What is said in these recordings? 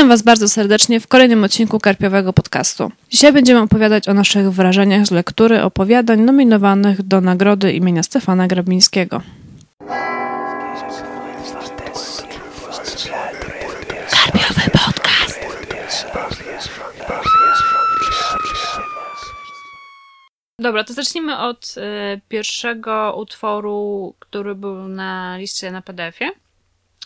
Witam Was bardzo serdecznie w kolejnym odcinku Karpiowego Podcastu. Dzisiaj będziemy opowiadać o naszych wrażeniach z lektury opowiadań nominowanych do nagrody imienia Stefana Grabińskiego. Karpiowy Podcast. Dobra, to zacznijmy od y, pierwszego utworu, który był na liście na PDF-ie,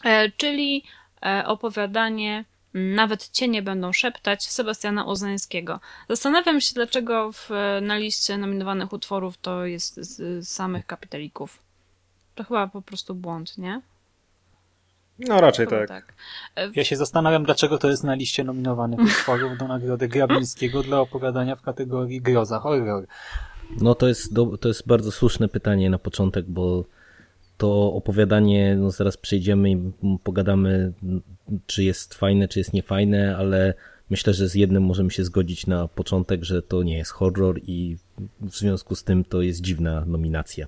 e, czyli e, opowiadanie Nawet cienie będą szeptać Sebastiana Uznańskiego. Zastanawiam się, dlaczego w, na liście nominowanych utworów to jest z, z samych kapitalików. To chyba po prostu błąd, nie? No raczej tak. E, Ja się zastanawiam, dlaczego to jest na liście nominowanych utworów do Nagrody Grabińskiego dla opowiadania w kategorii groza horror. No to jest, do, to jest bardzo słuszne pytanie na początek, bo to opowiadanie, no zaraz przejdziemy i pogadamy, czy jest fajne, czy jest niefajne, ale myślę, że z jednym możemy się zgodzić na początek, że to nie jest horror i w związku z tym to jest dziwna nominacja.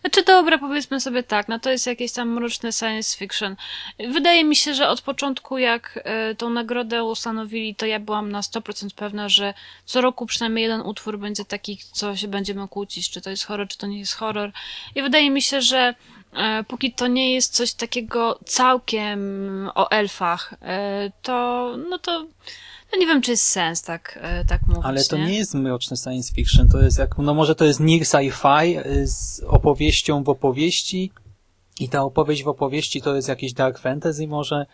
Znaczy dobra, powiedzmy sobie tak, no to jest jakieś tam mroczne science fiction. Wydaje mi się, że od początku jak e, tą nagrodę ustanowili, to ja byłam na 100% pewna, że co roku przynajmniej jeden utwór będzie taki, co się będziemy kłócić, czy to jest horror, czy to nie jest horror. I wydaje mi się, że e, póki to nie jest coś takiego całkiem o elfach, e, to no to no nie wiem, czy jest sens tak, e, tak mówić. Ale to nie jest mroczne science fiction, to jest jak, no może to jest near sci-fi y, z opowieścią w opowieści i ta opowieść w opowieści to jest jakieś dark fantasy może.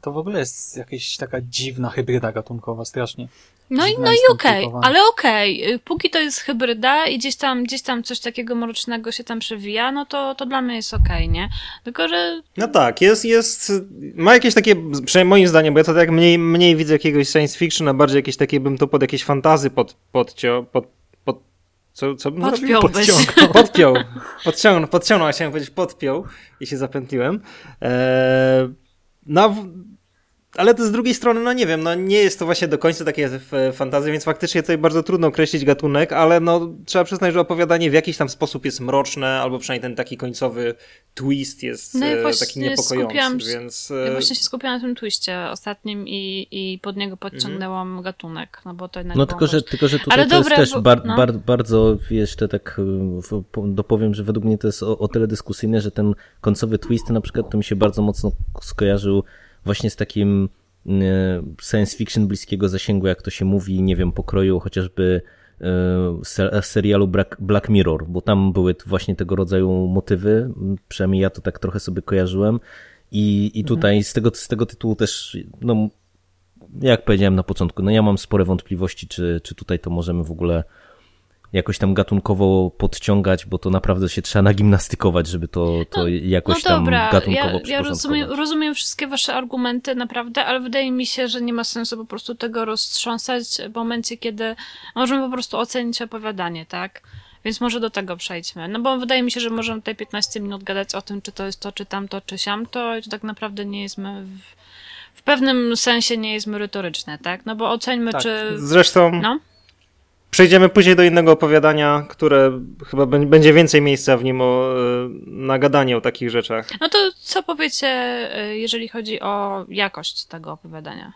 To w ogóle jest jakaś taka dziwna hybryda gatunkowa, strasznie. No i, no i okej, skomplikowana. ale okej, y, póki to jest hybryda i gdzieś tam, gdzieś tam coś takiego mrocznego się tam przewija, no to, to dla mnie jest okej, nie? Tylko, że No tak, jest, jest, ma jakieś takie, przynajmniej moim zdaniem, bo ja to tak mniej, mniej widzę jakiegoś science fiction, a bardziej jakieś takie, bym to pod jakieś fantazy pod, podciął, pod, pod, co, co bym zrobił? podpiąłbyś. Podciągnął. Podpiął, podciągnął, podciągnął, a chciałem powiedzieć podpiął i się zapętliłem. Eee, no, ale to z drugiej strony, no nie wiem, no nie jest to właśnie do końca takie fantazje, więc faktycznie tutaj bardzo trudno określić gatunek, ale no trzeba przyznać, że opowiadanie w jakiś tam sposób jest mroczne, albo przynajmniej ten taki końcowy twist jest No i e, właśnie taki niepokojący, skupiłam się- więc... ja e, właśnie się skupiłam na tym twiście ostatnim i, i pod niego podciągnęłam gatunek, no bo to jednak No było tylko, że, tylko, że tutaj Ale to dobra, jest też bar, no. bar, bardzo, jeszcze tak po- dopowiem, że według mnie to jest o, o tyle dyskusyjne, że ten końcowy twist na przykład to mi się bardzo mocno skojarzył właśnie z takim y, science fiction bliskiego zasięgu, jak to się mówi, nie wiem, pokroju chociażby se- serialu Black, Mirror, bo tam były właśnie tego rodzaju motywy, przynajmniej ja to tak trochę sobie kojarzyłem. I, i tutaj z, tego, z tego tytułu też, no jak powiedziałem na początku, no ja mam spore wątpliwości, czy, czy tutaj to możemy w ogóle jakoś tam gatunkowo podciągać, bo to naprawdę się trzeba nagimnastykować, żeby to, to No- jakoś no tam dobra, gatunkowo ja, ja rozumiem, rozumiem wszystkie wasze argumenty, naprawdę, ale wydaje mi się, że nie ma sensu po prostu tego roztrząsać w momencie, kiedy możemy po prostu ocenić opowiadanie, tak? Więc może do tego przejdźmy. No bo wydaje mi się, że możemy tutaj 15 minut gadać o tym, czy to jest to, czy tamto, czy siamto i to tak naprawdę nie jest my w, w pewnym sensie nie jest merytoryczne, tak? No bo oceńmy, Tak. czy... Zresztą No, przejdziemy później do innego opowiadania, które chyba bę- będzie więcej miejsca w nim o, e, na gadanie o takich rzeczach. no to co powiecie, y, jeżeli chodzi o jakość tego opowiadania?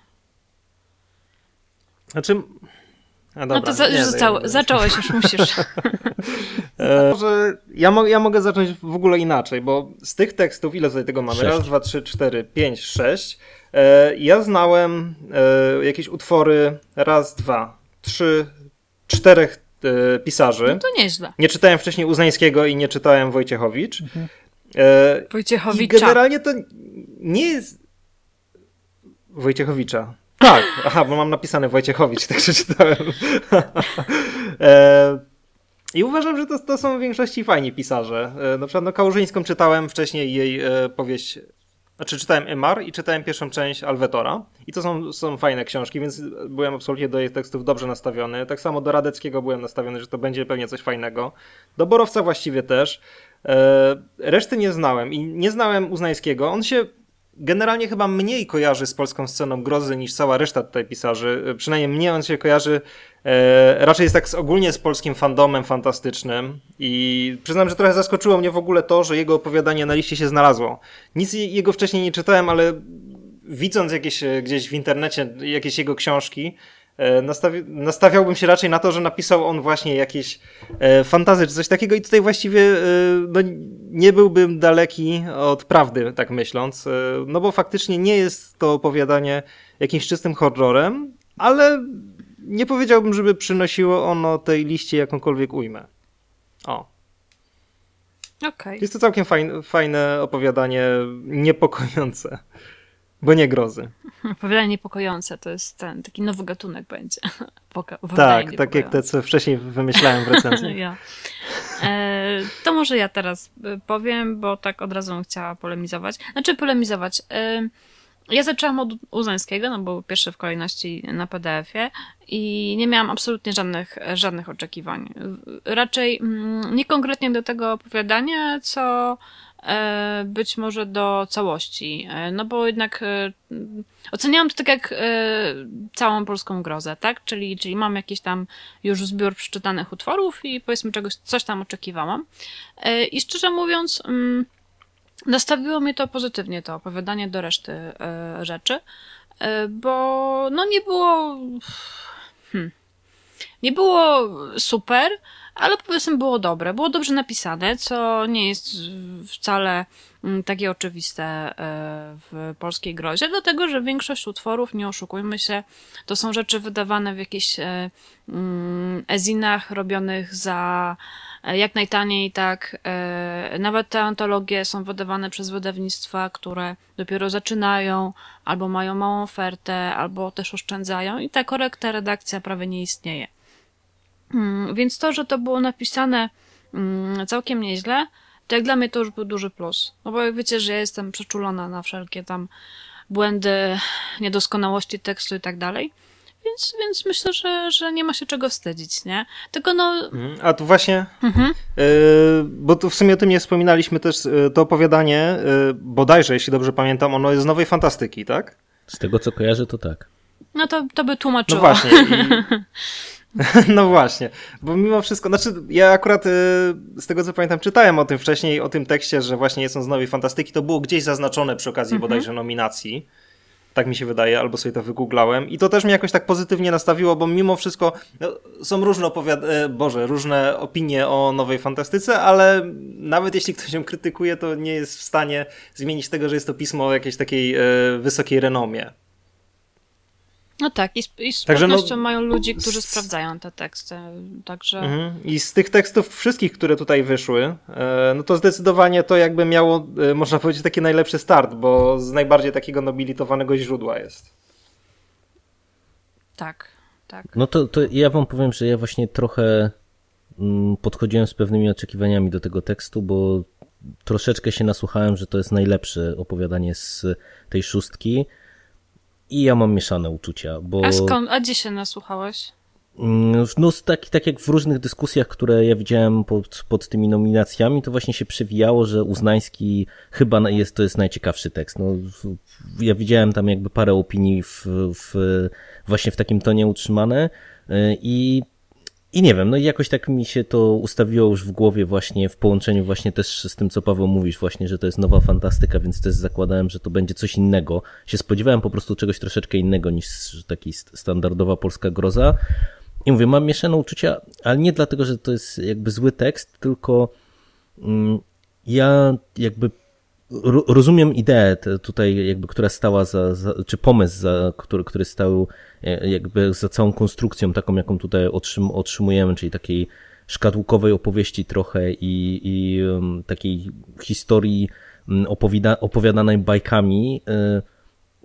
Znaczy... A dobra, no to za, nie, zostało, nie, nie. zacząłeś, już musisz. E, Może ja, mo- ja mogę zacząć w ogóle inaczej, bo z tych tekstów, ile tutaj tego mamy? Sześć. Raz, dwa, trzy, cztery, pięć, sześć. E, ja znałem e, jakieś utwory raz, dwa, trzy, czterech e, pisarzy. No to nieźle. Nie czytałem wcześniej Uznańskiego i nie czytałem Wojciechowicz. E, I Wojciechowicza. generalnie to nie jest... Wojciechowicza. Tak, aha, bo mam napisane Wojciechowicz, tak przeczytałem. e, I uważam, że to, to są w większości fajni pisarze. E, na przykład no, Kałużyńską czytałem wcześniej jej e, powieść, znaczy czytałem Emar i czytałem pierwszą część Alwetora. I to są, są fajne książki, więc byłem absolutnie do jej tekstów dobrze nastawiony. Tak samo do Radeckiego byłem nastawiony, że to będzie pewnie coś fajnego. Do Borowca właściwie też. E, reszty nie znałem i nie znałem Uznańskiego. On się generalnie chyba mniej kojarzy z polską sceną grozy niż cała reszta tutaj pisarzy. E, Przynajmniej mnie on się kojarzy raczej jest tak z, ogólnie z polskim fandomem fantastycznym i przyznam, że trochę zaskoczyło mnie w ogóle to, że jego opowiadanie na liście się znalazło. Nic je- jego wcześniej nie czytałem, ale widząc jakieś e, gdzieś w internecie jakieś jego książki, e, nastawi nastawiałbym się raczej na to, że napisał on właśnie jakieś e, fantazy czy coś takiego i tutaj właściwie e, no, nie byłbym daleki od prawdy, tak myśląc, e, no bo faktycznie nie jest to opowiadanie jakimś czystym horrorem, ale nie powiedziałbym, żeby przynosiło ono tej liście jakąkolwiek ujmę. O. Okej. Jest to całkiem fajne, fajne opowiadanie, niepokojące, bo nie grozy. Opowiadanie niepokojące to jest ten taki nowy gatunek będzie. Poka- Tak, tak jak te, co wcześniej wymyślałem w recenzji. Ja. E, to może ja teraz y, powiem, bo tak od razu chciała polemizować. Znaczy polemizować. E, ja zaczęłam od Uzańskiego, no był pierwszy w kolejności na PDF-ie i nie miałam absolutnie żadnych, żadnych oczekiwań. Raczej mm, nie konkretnie do tego opowiadania, co e, być może do całości. E, No bo jednak e, oceniałam to tak jak całą polską grozę, tak? Czyli, czyli mam jakiś tam już zbiór przeczytanych utworów i powiedzmy czegoś, coś tam oczekiwałam. I szczerze mówiąc, mm, nastawiło mnie to pozytywnie, to opowiadanie do reszty e, rzeczy, e, bo no nie było. Hmm, nie było super, ale powiedzmy było dobre. Było dobrze napisane, co nie jest wcale mm, takie oczywiste e, w polskiej grozie, dlatego że większość utworów, nie oszukujmy się, to są rzeczy wydawane w jakichś mm, ezinach robionych za jak najtaniej, tak. e, Nawet te antologie są wydawane przez wydawnictwa, które dopiero zaczynają, albo mają małą ofertę, albo też oszczędzają i ta korekta redakcja prawie nie istnieje. Mm, Więc to, że to było napisane mm, całkiem nieźle, to jak dla mnie to już był duży plus. No bo jak wiecie, że ja jestem przeczulona na wszelkie tam błędy, niedoskonałości tekstu i tak dalej. Więc, więc myślę, że, że nie ma się czego wstydzić, nie? Tylko no. Mhm. A tu właśnie, Mhm. yy, bo tu w sumie o tym nie wspominaliśmy też, yy, to opowiadanie, yy, bodajże, jeśli dobrze pamiętam, ono jest z nowej fantastyki, tak? Z tego co kojarzę, to tak. No to, to by No tłumaczyło. właśnie. I... No właśnie, bo mimo wszystko, znaczy ja akurat y, z tego co pamiętam czytałem o tym wcześniej, o tym tekście, że właśnie jest on z nowej fantastyki, to było gdzieś zaznaczone przy okazji Mhm. bodajże nominacji. Tak mi się wydaje, albo sobie to wygooglałem. I to też mnie jakoś tak pozytywnie nastawiło, bo mimo wszystko no, są różne opowiad- e, Boże, różne opinie o nowej fantastyce, ale nawet jeśli ktoś ją krytykuje, to nie jest w stanie zmienić tego, że jest to pismo o jakiejś takiej e, wysokiej renomie. No tak, i z, i z Także no, pewnością mają ludzi, którzy s- sprawdzają te teksty. Także. Mhm. I z tych tekstów wszystkich, które tutaj wyszły, e, no to zdecydowanie to jakby miało, e, można powiedzieć, taki najlepszy start, bo z najbardziej takiego nobilitowanego źródła jest. Tak, tak. No to, to ja wam powiem, że ja właśnie trochę mm, podchodziłem z pewnymi oczekiwaniami do tego tekstu, bo troszeczkę się nasłuchałem, że to jest najlepsze opowiadanie z tej szóstki i ja mam mieszane uczucia, bo... A skąd, a gdzie się nasłuchałeś? Mm, No, tak, tak jak w różnych dyskusjach, które ja widziałem pod, pod tymi nominacjami, to właśnie się przewijało, że Uznański chyba jest, to jest najciekawszy tekst. No, ja widziałem tam jakby parę opinii w, w, właśnie w takim tonie utrzymane y, i i nie wiem, no i jakoś tak mi się to ustawiło już w głowie właśnie w połączeniu właśnie też z tym, co Paweł mówisz właśnie, że to jest nowa fantastyka, więc też zakładałem, że to będzie coś innego. Się spodziewałem po prostu czegoś troszeczkę innego niż taki st- standardowa polska groza. I mówię, mam mieszane uczucia, ale nie dlatego, że to jest jakby zły tekst, tylko mm, ja jakby rozumiem ideę tutaj, jakby, która stała za, za czy pomysł, za, który, który stał e, jakby za całą konstrukcją taką, jaką tutaj otrzym, otrzymujemy, czyli takiej szkatułkowej opowieści trochę i, i takiej historii opowiada, opowiadanej bajkami, e,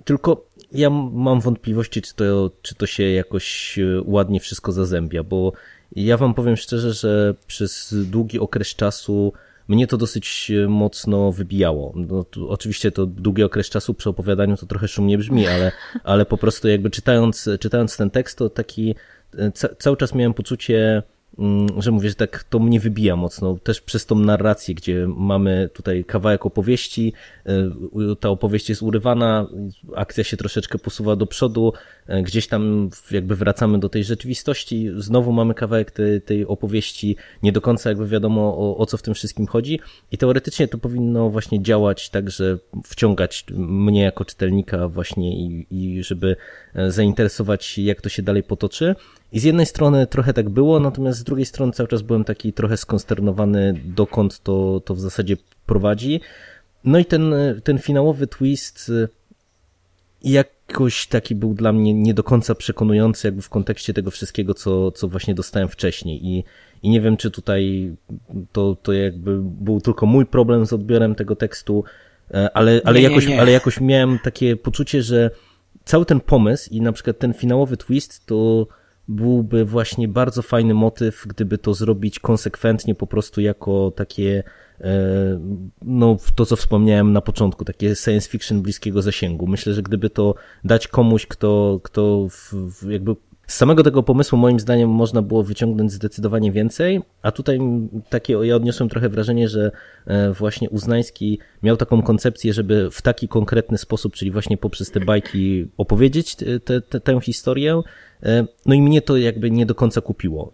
tylko ja mam wątpliwości, czy to, czy to się jakoś e, ładnie wszystko zazębia, bo ja wam powiem szczerze, że przez długi okres czasu mnie to dosyć e, mocno wybijało. No, tu, oczywiście to długi okres czasu przy opowiadaniu to trochę szumnie brzmi, ale, ale po prostu jakby czytając, czytając ten tekst, to taki e, ca, cały czas miałem poczucie że mówię, że tak to mnie wybija mocno, też przez tą narrację, gdzie mamy tutaj kawałek opowieści, y, ta opowieść jest urywana, akcja się troszeczkę posuwa do przodu, y, gdzieś tam jakby wracamy do tej rzeczywistości, znowu mamy kawałek tej, tej opowieści, nie do końca jakby wiadomo o, o co w tym wszystkim chodzi. I teoretycznie to powinno właśnie działać tak, że wciągać mnie jako czytelnika właśnie i, i żeby e, zainteresować jak to się dalej potoczy. I z jednej strony trochę tak było, natomiast z drugiej strony cały czas byłem taki trochę skonsternowany, dokąd to, to w zasadzie prowadzi. No i ten, ten finałowy twist e, jakoś taki był dla mnie nie do końca przekonujący jakby w kontekście tego wszystkiego, co, co właśnie dostałem wcześniej i, i nie wiem, czy tutaj to, to jakby był tylko mój problem z odbiorem tego tekstu, e, ale, ale, Nie, nie, jakoś, nie. ale jakoś miałem takie poczucie, że cały ten pomysł i na przykład ten finałowy twist to byłby właśnie bardzo fajny motyw, gdyby to zrobić konsekwentnie po prostu jako takie e, no to co wspomniałem na początku, takie science fiction bliskiego zasięgu. Myślę, że gdyby to dać komuś, kto, kto jakby z samego tego pomysłu moim zdaniem można było wyciągnąć zdecydowanie więcej, a tutaj takie, ja odniosłem trochę wrażenie, że e, właśnie Uznański miał taką koncepcję, żeby w taki konkretny sposób, czyli właśnie poprzez te bajki opowiedzieć te, te, tę historię, e, no i mnie to jakby nie do końca kupiło.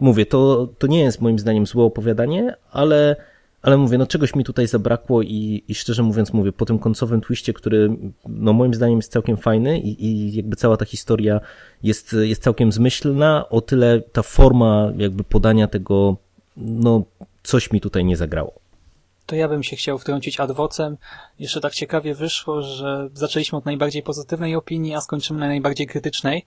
Mówię, to, to nie jest moim zdaniem złe opowiadanie, ale ale mówię, no czegoś mi tutaj zabrakło i, i szczerze mówiąc mówię, po tym końcowym twiście, który no moim zdaniem jest całkiem fajny i, i jakby cała ta historia jest, jest całkiem zmyślna, o tyle ta forma jakby podania tego, no coś mi tutaj nie zagrało. To ja bym się chciał wtrącić adwocem. Jeszcze tak ciekawie wyszło, że zaczęliśmy od najbardziej pozytywnej opinii, a skończymy na najbardziej krytycznej,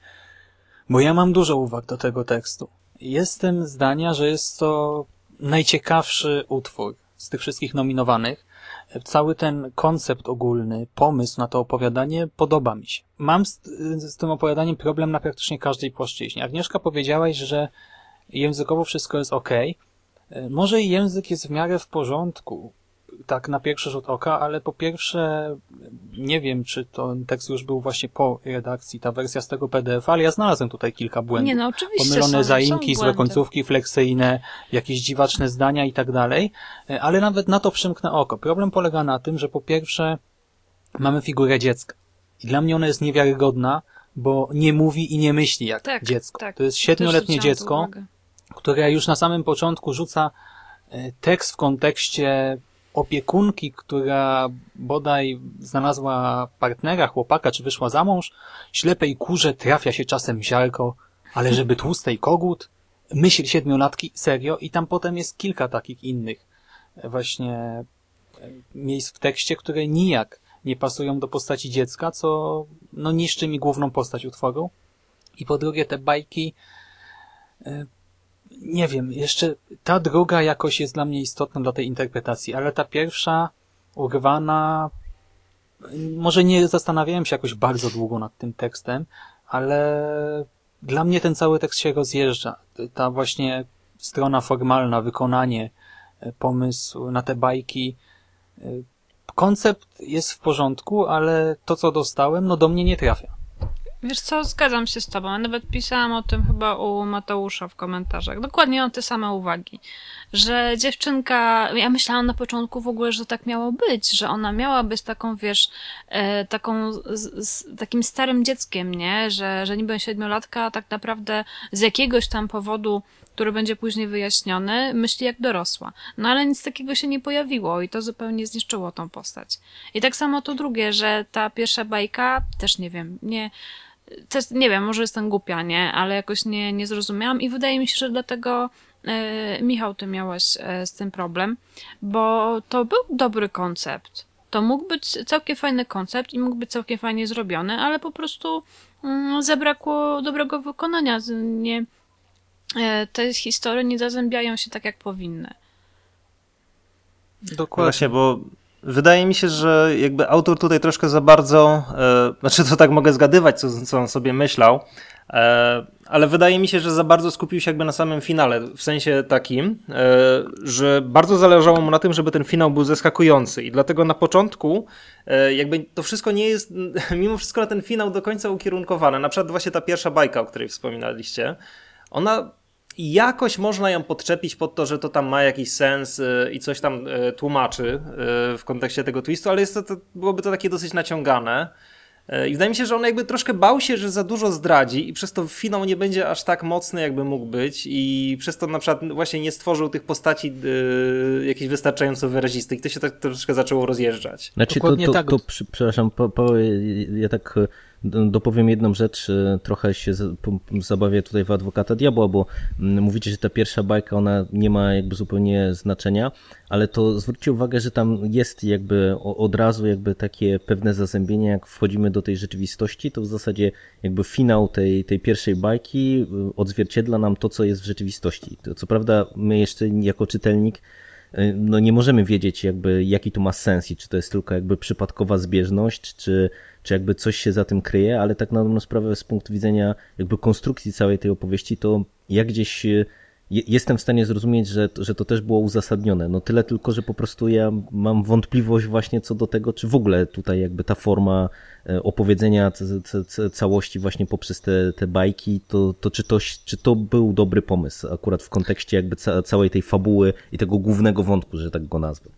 bo ja mam dużo uwag do tego tekstu. Jestem zdania, że jest to najciekawszy utwór z tych wszystkich nominowanych. Cały ten koncept ogólny, pomysł na to opowiadanie podoba mi się. Mam z, z tym opowiadaniem problem na praktycznie każdej płaszczyźnie. Agnieszka powiedziałaś, że językowo wszystko jest ok. Może i język jest w miarę w porządku, tak na pierwszy rzut oka, ale po pierwsze nie wiem, czy ten tekst już był właśnie po redakcji, ta wersja z tego PDF, ale ja znalazłem tutaj kilka błędów. Nie no, oczywiście Pomylone są, zaimki, są złe końcówki fleksyjne, jakieś dziwaczne zdania i tak dalej, ale nawet na to przymknę oko. Problem polega na tym, że po pierwsze mamy figurę dziecka i dla mnie ona jest niewiarygodna, bo nie mówi i nie myśli jak Tak, dziecko. tak. To jest siedmioletnie dziecko, które już na samym początku rzuca e, tekst w kontekście opiekunki, która bodaj znalazła partnera, chłopaka, czy wyszła za mąż, ślepej kurze trafia się czasem ziarko, ale żeby tłustej kogut, myśl siedmiolatki, serio, i tam potem jest kilka takich innych właśnie miejsc w tekście, które nijak nie pasują do postaci dziecka, co no niszczy mi główną postać utworu. I po drugie te bajki e, nie wiem, jeszcze ta druga jakoś jest dla mnie istotna dla tej interpretacji, ale ta pierwsza urwana, może nie zastanawiałem się jakoś bardzo długo nad tym tekstem, ale dla mnie ten cały tekst się rozjeżdża. Ta właśnie strona formalna, wykonanie, e, pomysł na te bajki. e, Koncept jest w porządku, ale to, co dostałem, no do mnie nie trafia. Wiesz co, zgadzam się z tobą. Nawet pisałam o tym chyba u Mateusza w komentarzach. Dokładnie mam te same uwagi. Że dziewczynka, ja myślałam na początku w ogóle, że tak miało być, że ona miała być taką, wiesz, e, taką, z, z, takim starym dzieckiem, nie? Że, że niby siedmiolatka, tak naprawdę z jakiegoś tam powodu, który będzie później wyjaśniony, myśli jak dorosła. No ale nic takiego się nie pojawiło i to zupełnie zniszczyło tą postać. I tak samo to drugie, że ta pierwsza bajka, też nie wiem, nie, też, nie wiem, może jestem głupia, nie, ale jakoś nie, nie zrozumiałam i wydaje mi się, że dlatego e, Michał, ty miałeś e, z tym problem, bo to był dobry koncept. To mógł być całkiem fajny koncept i mógł być całkiem fajnie zrobiony, ale po prostu mm, zabrakło dobrego wykonania. Nie, e, te historie nie zazębiają się tak, jak powinny. Dokładnie. Właśnie, bo wydaje mi się, że jakby autor tutaj troszkę za bardzo, e, znaczy to tak mogę zgadywać, co, co on sobie myślał, e, ale wydaje mi się, że za bardzo skupił się jakby na samym finale, w sensie takim, e, że bardzo zależało mu na tym, żeby ten finał był zaskakujący i dlatego na początku e, jakby to wszystko nie jest, mimo wszystko na ten finał do końca ukierunkowane. Na przykład właśnie ta pierwsza bajka, o której wspominaliście, ona jakoś można ją podczepić pod to, że to tam ma jakiś sens y, i coś tam y, tłumaczy y, w kontekście tego twistu, ale jest to, to, byłoby to takie dosyć naciągane. I wydaje mi się, że on jakby troszkę bał się, że za dużo zdradzi i przez to finał nie będzie aż tak mocny, jakby mógł być i przez to na przykład właśnie nie stworzył tych postaci yy, jakichś wystarczająco wyrazistych. I to się tak troszkę zaczęło rozjeżdżać. Znaczy to, to, tak. to, przepraszam, po, po, ja tak dopowiem jedną rzecz, e, trochę się zabawię tutaj w adwokata diabła, bo mm, mówicie, że ta pierwsza bajka, ona nie ma jakby zupełnie znaczenia, ale to zwróćcie uwagę, że tam jest jakby od razu jakby takie pewne zazębienie, jak wchodzimy do tej rzeczywistości, to w zasadzie jakby finał tej, tej pierwszej bajki e, odzwierciedla nam to, co jest w rzeczywistości. Co prawda my jeszcze jako czytelnik no nie możemy wiedzieć jakby jaki to ma sens i czy to jest tylko jakby przypadkowa zbieżność, czy czy jakby coś się za tym kryje, ale tak na dobrą sprawę z punktu widzenia jakby konstrukcji całej tej opowieści, to ja gdzieś e, jestem w stanie zrozumieć, że, że to też było uzasadnione. No tyle tylko, że po prostu ja mam wątpliwość właśnie co do tego, czy w ogóle tutaj jakby ta forma e, opowiedzenia całości właśnie poprzez te, te bajki, to, to, czy to czy to był dobry pomysł akurat w kontekście jakby całej tej fabuły i tego głównego wątku, że tak go nazwę.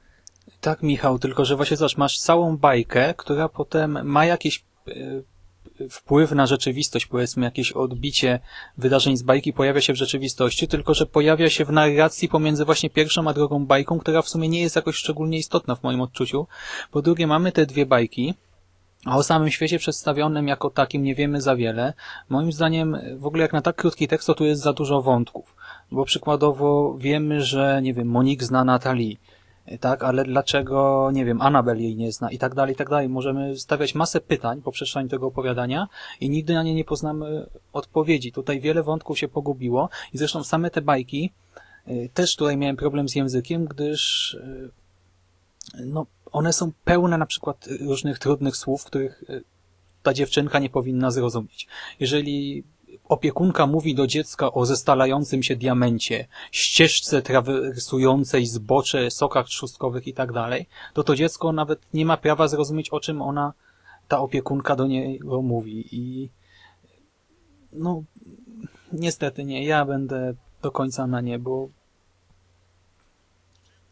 Tak, Michał, tylko że właśnie zobacz, masz całą bajkę, która potem ma jakiś e, wpływ na rzeczywistość, powiedzmy jakieś odbicie wydarzeń z bajki pojawia się w rzeczywistości, tylko że pojawia się w narracji pomiędzy właśnie pierwszą a drugą bajką, która w sumie nie jest jakoś szczególnie istotna w moim odczuciu. Po drugie mamy te dwie bajki, a o samym świecie przedstawionym jako takim nie wiemy za wiele. Moim zdaniem w ogóle jak na tak krótki tekst to tu jest za dużo wątków. Bo przykładowo wiemy, że nie wiem, Monik zna Natalii tak, ale dlaczego, nie wiem, Anabel jej nie zna i tak dalej, i tak dalej. Możemy stawiać masę pytań po przeczytaniu tego opowiadania i nigdy na nie nie poznamy odpowiedzi. Tutaj wiele wątków się pogubiło i zresztą same te bajki, y, też tutaj miałem problem z językiem, gdyż y, no, one są pełne na przykład różnych trudnych słów, których ta dziewczynka nie powinna zrozumieć. Jeżeli opiekunka mówi do dziecka o zestalającym się diamencie, ścieżce trawersującej zbocze, sokach trzustkowych i tak dalej, to to dziecko nawet nie ma prawa zrozumieć, o czym ona, ta opiekunka do niego mówi. I no, niestety nie, ja będę do końca na nie, bo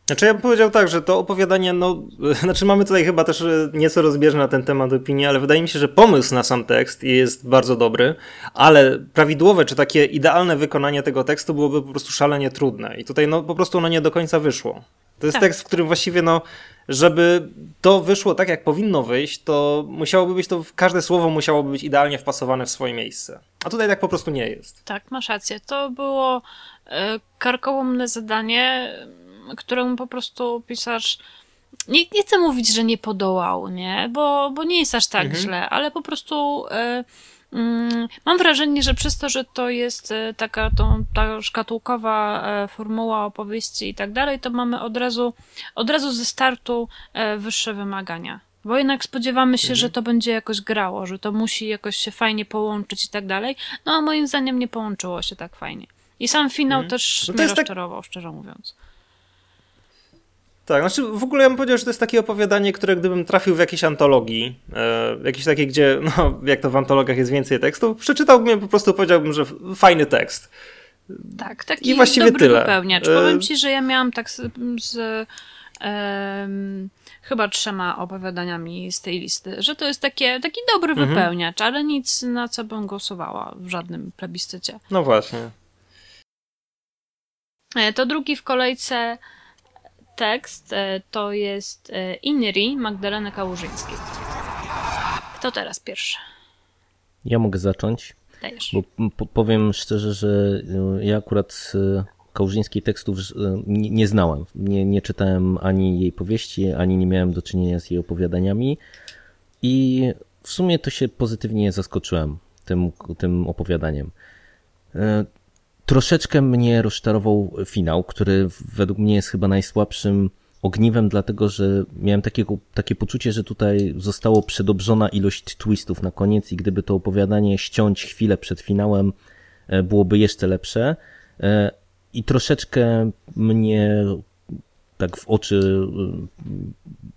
znaczy ja bym powiedział tak, że to opowiadanie, no, znaczy mamy tutaj chyba też e, nieco rozbieżne na ten temat opinię, ale wydaje mi się, że pomysł na sam tekst jest bardzo dobry, ale prawidłowe czy takie idealne wykonanie tego tekstu byłoby po prostu szalenie trudne i tutaj no po prostu ono nie do końca wyszło. To jest tak. tekst, w którym właściwie no, żeby to wyszło tak jak powinno wyjść, to musiałoby być to, każde słowo musiałoby być idealnie wpasowane w swoje miejsce. A tutaj tak po prostu nie jest. Tak, masz rację. To było e, karkołomne zadanie któremu po prostu pisarz nie, nie chcę mówić, że nie podołał, nie? Bo, bo nie jest aż tak mhm. źle, ale po prostu y, y, mam wrażenie, że przez to, że to jest y, taka tą, ta szkatułkowa e, formuła opowieści i tak dalej, to mamy od razu, od razu ze startu wyższe wymagania. Bo jednak spodziewamy się, mhm. że to będzie jakoś grało, że to musi jakoś się fajnie połączyć i tak dalej. No a moim zdaniem nie połączyło się tak fajnie. I sam finał mhm. też no mnie tak- rozczarował, tak... szczerze mówiąc. Tak, znaczy w ogóle ja bym powiedział, że to jest takie opowiadanie, które gdybym trafił w jakiejś antologii, e, jakieś takie, gdzie, no jak to w antologiach jest więcej tekstów, przeczytałbym je po prostu powiedziałbym, że fajny tekst. Tak, taki I właściwie dobry tyle. wypełniacz. E... Powiem ci, że ja miałam tak z, z e, chyba trzema opowiadaniami z tej listy, że to jest takie, taki dobry mhm. wypełniacz, ale nic na co bym głosowała w żadnym plebiscycie. No właśnie. E, to drugi w kolejce tekst e, to jest e, Inri Magdaleny Kałużyńskiej. Kto teraz pierwszy? Ja mogę zacząć. Dajesz. Bo powiem szczerze, że e, ja akurat Kałużyńskiej tekstów nie, nie znałem. Nie, nie czytałem ani jej powieści, ani nie miałem do czynienia z jej opowiadaniami. I w sumie to się pozytywnie zaskoczyłem tym, tym opowiadaniem. Troszeczkę mnie rozczarował finał, który według mnie jest chyba najsłabszym ogniwem, dlatego że miałem takiego, takie poczucie, że tutaj zostało przedobrzona ilość twistów na koniec i gdyby to opowiadanie ściąć chwilę przed finałem, e, byłoby jeszcze lepsze. E, I troszeczkę mnie tak w oczy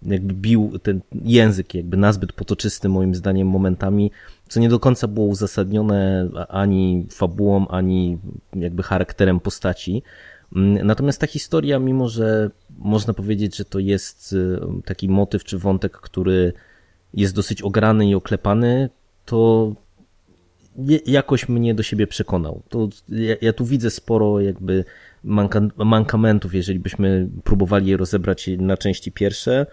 y, jakby bił ten język jakby nazbyt potoczysty moim zdaniem momentami, co nie do końca było uzasadnione ani fabułą, ani jakby charakterem postaci. Mm, natomiast ta historia, mimo że można powiedzieć, że to jest y, taki motyw czy wątek, który jest dosyć ograny i oklepany, to jakoś mnie do siebie przekonał. To ja, ja tu widzę sporo jakby manka, mankamentów, jeżeli byśmy próbowali je rozebrać na części pierwsze,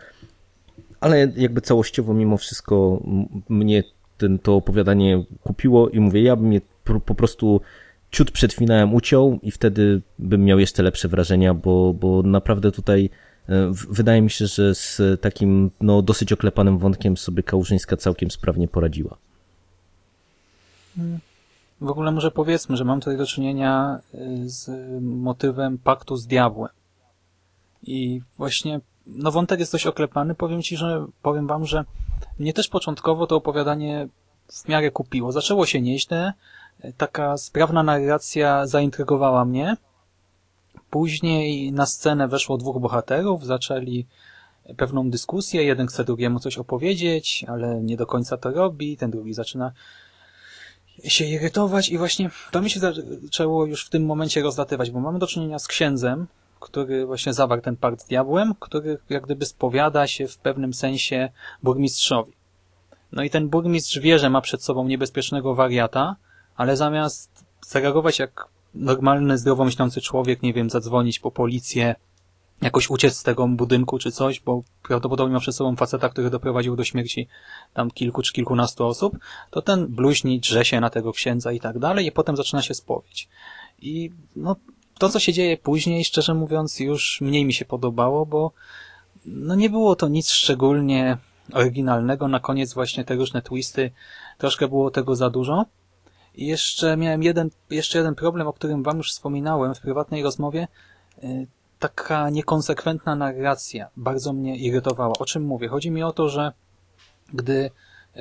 ale jakby całościowo mimo wszystko mnie ten, to opowiadanie kupiło i mówię, ja bym je po prostu ciut przed finałem uciął i wtedy bym miał jeszcze lepsze wrażenia, bo, bo naprawdę tutaj e, wydaje mi się, że z takim no, dosyć oklepanym wątkiem sobie Kałużyńska całkiem sprawnie poradziła. W ogóle może powiedzmy, że mam tutaj do czynienia y, z motywem paktu z diabłem. I właśnie, no wątek jest dość oklepany. Powiem ci, że, powiem wam, że mnie też początkowo to opowiadanie w miarę kupiło. Zaczęło się nieźle. Taka sprawna narracja zaintrygowała mnie. Później na scenę weszło dwóch bohaterów, zaczęli pewną dyskusję, jeden chce drugiemu coś opowiedzieć, ale nie do końca to robi, ten drugi zaczyna się irytować i właśnie to mi się zaczęło już w tym momencie rozlatywać, bo mamy do czynienia z księdzem, który właśnie zawarł ten pakt z diabłem, który jak gdyby spowiada się w pewnym sensie burmistrzowi. No i ten burmistrz wie, że ma przed sobą niebezpiecznego wariata, ale zamiast zareagować jak normalny, zdrowo myślący człowiek, nie wiem, zadzwonić po policję, jakoś uciec z tego budynku czy coś, bo prawdopodobnie ma przed sobą faceta, który doprowadził do śmierci tam kilku czy kilkunastu osób, to ten bluźni, drze się na tego księdza i tak dalej i potem zaczyna się spowiedź. I no, to, co się dzieje później, szczerze mówiąc, już mniej mi się podobało, bo no nie było to nic szczególnie oryginalnego. Na koniec właśnie te różne twisty, troszkę było tego za dużo. I jeszcze miałem jeden, jeszcze jeden problem, o którym wam już wspominałem w prywatnej rozmowie. Y, taka niekonsekwentna narracja bardzo mnie irytowała. O czym mówię? Chodzi mi o to, że gdy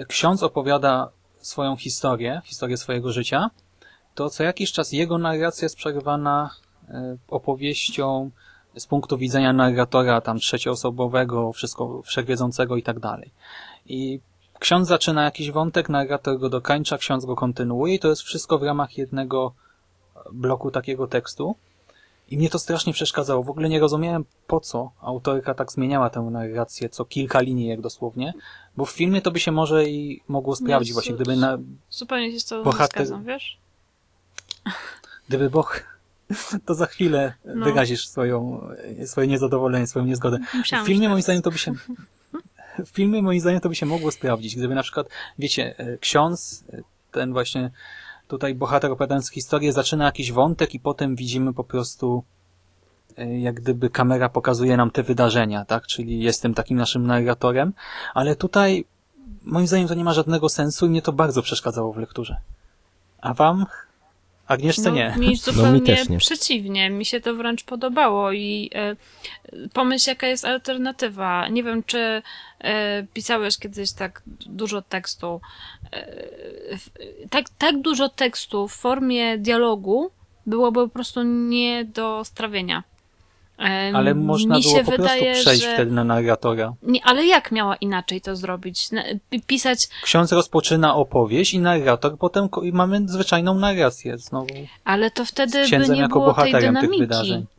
ksiądz opowiada swoją historię, historię swojego życia, to co jakiś czas jego narracja jest przerywana e, opowieścią z punktu widzenia narratora tam trzecioosobowego, wszystko wszechwiedzącego i tak dalej. I ksiądz zaczyna jakiś wątek, narrator go dokańcza, ksiądz go kontynuuje i to jest wszystko w ramach jednego bloku takiego tekstu. I mnie to strasznie przeszkadzało. W ogóle nie rozumiałem, po co autorka tak zmieniała tę narrację, co kilka linii, jak dosłownie, bo w filmie to by się może i mogło sprawdzić, no, właśnie gdyby na... Zupełnie się z tobą bohater... zgadzam, wiesz? Gdyby boh... To za chwilę no. wyrazisz swoją, swoje niezadowolenie, swoją niezgodę. w filmie moim zdaniem to by się... W filmie moim zdaniem to by się mogło sprawdzić. Gdyby na przykład, wiecie, e, ksiądz, e, ten właśnie tutaj bohater opowiadając historię zaczyna jakiś wątek i potem widzimy po prostu e, jak gdyby kamera pokazuje nam te wydarzenia, tak? Czyli jestem takim naszym narratorem, ale tutaj moim zdaniem to nie ma żadnego sensu i mnie to bardzo przeszkadzało w lekturze. A wam? Agnieszce no, nie. Mi zupełnie no, mi też nie. przeciwnie. Mi się to wręcz podobało i e, pomyśl, jaka jest alternatywa. Nie wiem, czy e, pisałeś kiedyś tak dużo tekstu. E, tak, tak dużo tekstu w formie dialogu byłoby po prostu nie do strawienia. Ale można było po wydaje, prostu przejść że... wtedy na narratora. Nie, ale jak miała inaczej to zrobić? Pisać... Ksiądz rozpoczyna opowieść i narrator potem mamy zwyczajną narrację znowu. Ale to wtedy by nie było tej dynamiki.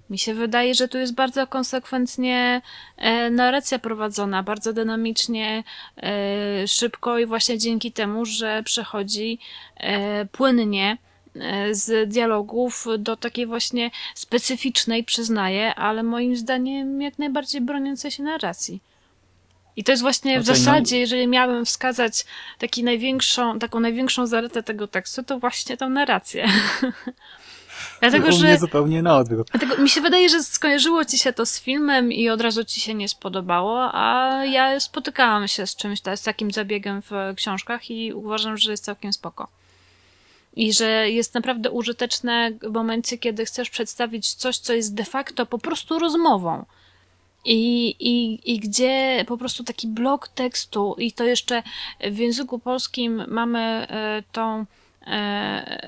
Mi się wydaje, że tu jest bardzo konsekwentnie e, narracja prowadzona, bardzo dynamicznie, e, szybko i właśnie dzięki temu, że przechodzi e, płynnie z dialogów do takiej właśnie specyficznej, przyznaję, ale moim zdaniem jak najbardziej broniącej się narracji. I to jest właśnie w no zasadzie, jeżeli miałbym wskazać taki największą, taką największą zaletę tego tekstu, to właśnie tą narrację. dlatego, że. zupełnie na odwrót. Dlatego mi się wydaje, że skojarzyło ci się to z filmem i od razu ci się nie spodobało, a ja spotykałam się z czymś, z takim zabiegiem w książkach i uważam, że jest całkiem spoko i że jest naprawdę użyteczne w momencie, kiedy chcesz przedstawić coś, co jest de facto po prostu rozmową. I, i, I gdzie po prostu taki blok tekstu, i to jeszcze w języku polskim mamy e, tą. E,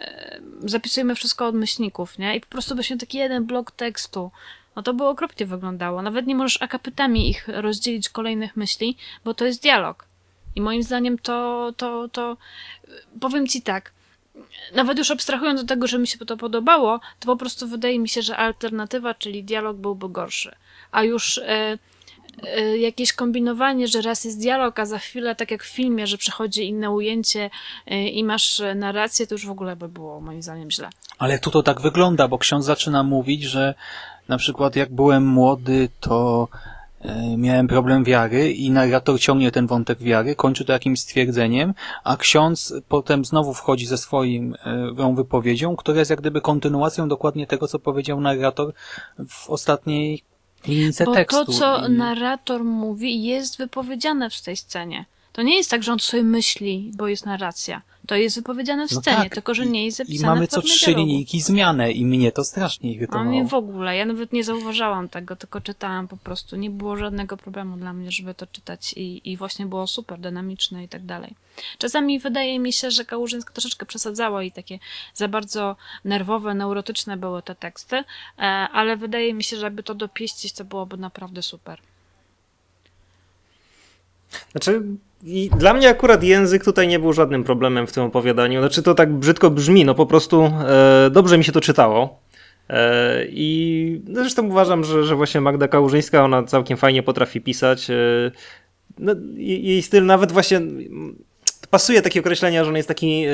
zapisujemy wszystko od myślników, nie? I po prostu właśnie taki jeden blok tekstu No to by okropnie wyglądało. Nawet nie możesz akapytami ich rozdzielić kolejnych myśli, bo to jest dialog. I moim zdaniem to, to, to, powiem ci tak, nawet już abstrahując od tego, że mi się to podobało, to po prostu wydaje mi się, że alternatywa, czyli dialog byłby gorszy. A już e, e, jakieś kombinowanie, że raz jest dialog, a za chwilę, tak jak w filmie, że przechodzi inne ujęcie e, i masz narrację, to już w ogóle by było moim zdaniem źle. Ale tu to tak wygląda, bo ksiądz zaczyna mówić, że na przykład jak byłem młody, to miałem problem wiary i narrator ciągnie ten wątek wiary, kończy to jakimś stwierdzeniem, a ksiądz potem znowu wchodzi ze swoim e, wypowiedzią, która jest jak gdyby kontynuacją dokładnie tego, co powiedział narrator w ostatniej linijce Bo tekstu. to, co narrator mówi, jest wypowiedziane w tej scenie. To nie jest tak, że on sobie myśli, bo jest narracja. To jest wypowiedziane w No scenie, tak, tylko że i- nie jest I zapisane mamy w co trzy dialogu. linijki zmianę i mnie to strasznie A irytowało. mnie w ogóle, ja nawet nie zauważałam tego, tylko czytałam po prostu. Nie było żadnego problemu dla mnie, żeby to czytać i, i właśnie było super dynamiczne i tak dalej. Czasami wydaje mi się, że Kałużyńska troszeczkę przesadzała i takie za bardzo nerwowe, neurotyczne były te teksty, e, ale wydaje mi się, że jakby to dopieścić, to byłoby naprawdę super. Znaczy, i dla mnie akurat język tutaj nie był żadnym problemem w tym opowiadaniu. Znaczy, to tak brzydko brzmi, no po prostu e, dobrze mi się to czytało. E, I no zresztą uważam, że, że właśnie Magda Kałużyńska, ona całkiem fajnie potrafi pisać. E, no, jej styl nawet właśnie mm, pasuje takie określenia, że on jest taki e,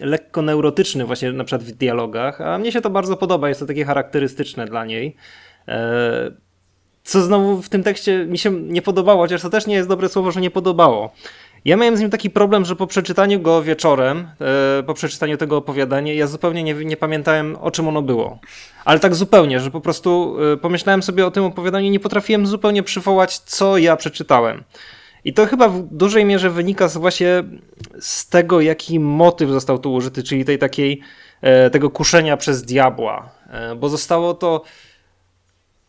lekko neurotyczny właśnie na przykład w dialogach, a mnie się to bardzo podoba, jest to takie charakterystyczne dla niej. E, co znowu w tym tekście mi się nie podobało, chociaż to też nie jest dobre słowo, że nie podobało. Ja miałem z nim taki problem, że po przeczytaniu go wieczorem, e, po przeczytaniu tego opowiadania, ja zupełnie nie, nie pamiętałem, o czym ono było. Ale tak zupełnie, że po prostu e, pomyślałem sobie o tym opowiadaniu i nie potrafiłem zupełnie przywołać, co ja przeczytałem. I to chyba w dużej mierze wynika z właśnie z tego, jaki motyw został tu użyty, czyli tej takiej, e, tego kuszenia przez diabła. Bo zostało to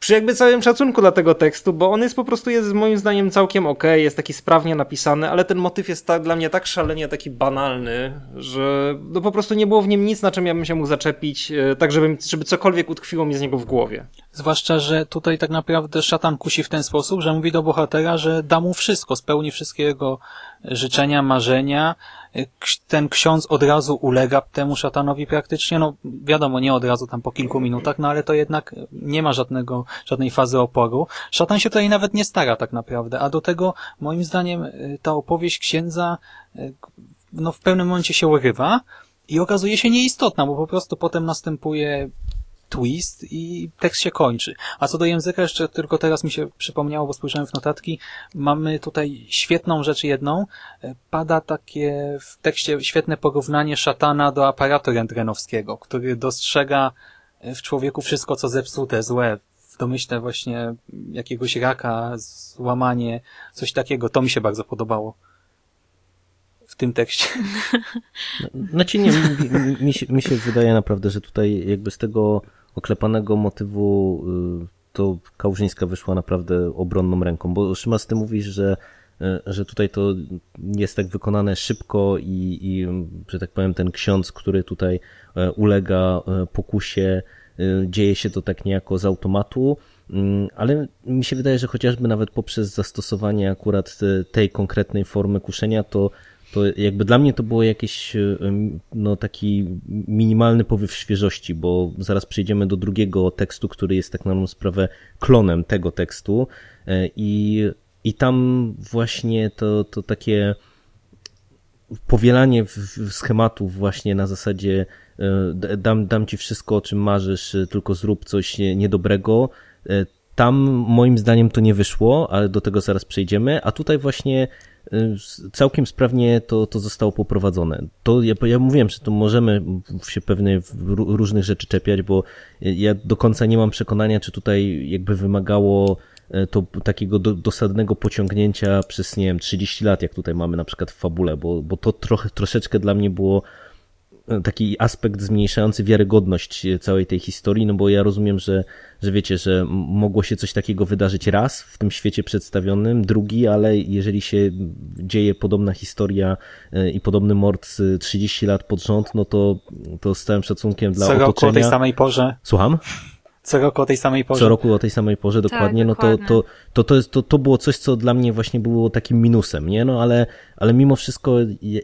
przy jakby całym szacunku dla tego tekstu, bo on jest po prostu jest moim zdaniem całkiem ok, jest taki sprawnie napisany, ale ten motyw jest tak, dla mnie tak szalenie taki banalny, że no po prostu nie było w nim nic, na czym ja bym się mógł zaczepić, e, tak żeby, żeby cokolwiek utkwiło mi z niego w głowie. Zwłaszcza, że tutaj tak naprawdę szatan kusi w ten sposób, że mówi do bohatera, że da mu wszystko, spełni wszystkie jego życzenia, marzenia. Ten ksiądz od razu ulega temu szatanowi praktycznie, no wiadomo, nie od razu tam po kilku minutach, no ale to jednak nie ma żadnego, żadnej fazy oporu. Szatan się tutaj nawet nie stara tak naprawdę, a do tego moim zdaniem y, ta opowieść księdza y, no w pewnym momencie się urywa i okazuje się nieistotna, bo po prostu potem następuje twist i tekst się kończy. A co do języka, jeszcze tylko teraz mi się przypomniało, bo spojrzałem w notatki, mamy tutaj świetną rzecz jedną. E, Pada takie w tekście świetne porównanie szatana do aparatu rentgenowskiego, który dostrzega e, w człowieku wszystko, co zepsute, złe. W domyśle właśnie jakiegoś raka, złamanie, coś takiego. To mi się bardzo podobało w tym tekście. Znaczy nie, mi, mi, się, mi się wydaje naprawdę, że tutaj jakby z tego oklepanego motywu y, to Kałużyńska wyszła naprawdę obronną ręką, bo Szymas, ty mówisz, że, y, że tutaj to jest tak wykonane szybko i, i, że tak powiem, ten ksiądz, który tutaj e, ulega pokusie, y, dzieje się to tak niejako z automatu, Mm, ale mi się wydaje, że chociażby nawet poprzez zastosowanie akurat te- tej konkretnej formy kuszenia, to to jakby dla mnie to było jakiś e, no, taki minimalny powiew świeżości, bo zaraz przejdziemy do drugiego tekstu, który jest tak na sprawę klonem tego tekstu e, i, i tam właśnie to, to takie powielanie schematów właśnie na zasadzie e, dam, dam ci wszystko, o czym marzysz, tylko zrób coś nie- niedobrego. Tam moim zdaniem to nie wyszło, ale do tego zaraz przejdziemy, a tutaj właśnie całkiem sprawnie to, to zostało poprowadzone. To ja, ja mówiłem, że to możemy się ró- różnych rzeczy czepiać, bo ja do końca nie mam przekonania, czy tutaj jakby wymagało e, to takiego do, dosadnego pociągnięcia przez, nie wiem, 30 lat, jak tutaj mamy na przykład w fabule, bo, bo to trochę, troszeczkę dla mnie było taki aspekt zmniejszający wiarygodność całej tej historii, no bo ja rozumiem, że, że wiecie, że mogło się coś takiego wydarzyć raz w tym świecie przedstawionym, drugi, ale jeżeli się dzieje podobna historia e, i podobny mord e, 30 lat pod rząd, no to, to z całym szacunkiem dla Co roku o tej otoczenia... samej porze. Słucham? Co roku o tej samej porze. co roku o tej samej porze, dokładnie, no to, dokładnie. to, to, to, jest, to, to było coś, co dla mnie właśnie było takim minusem, nie? No ale, ale mimo wszystko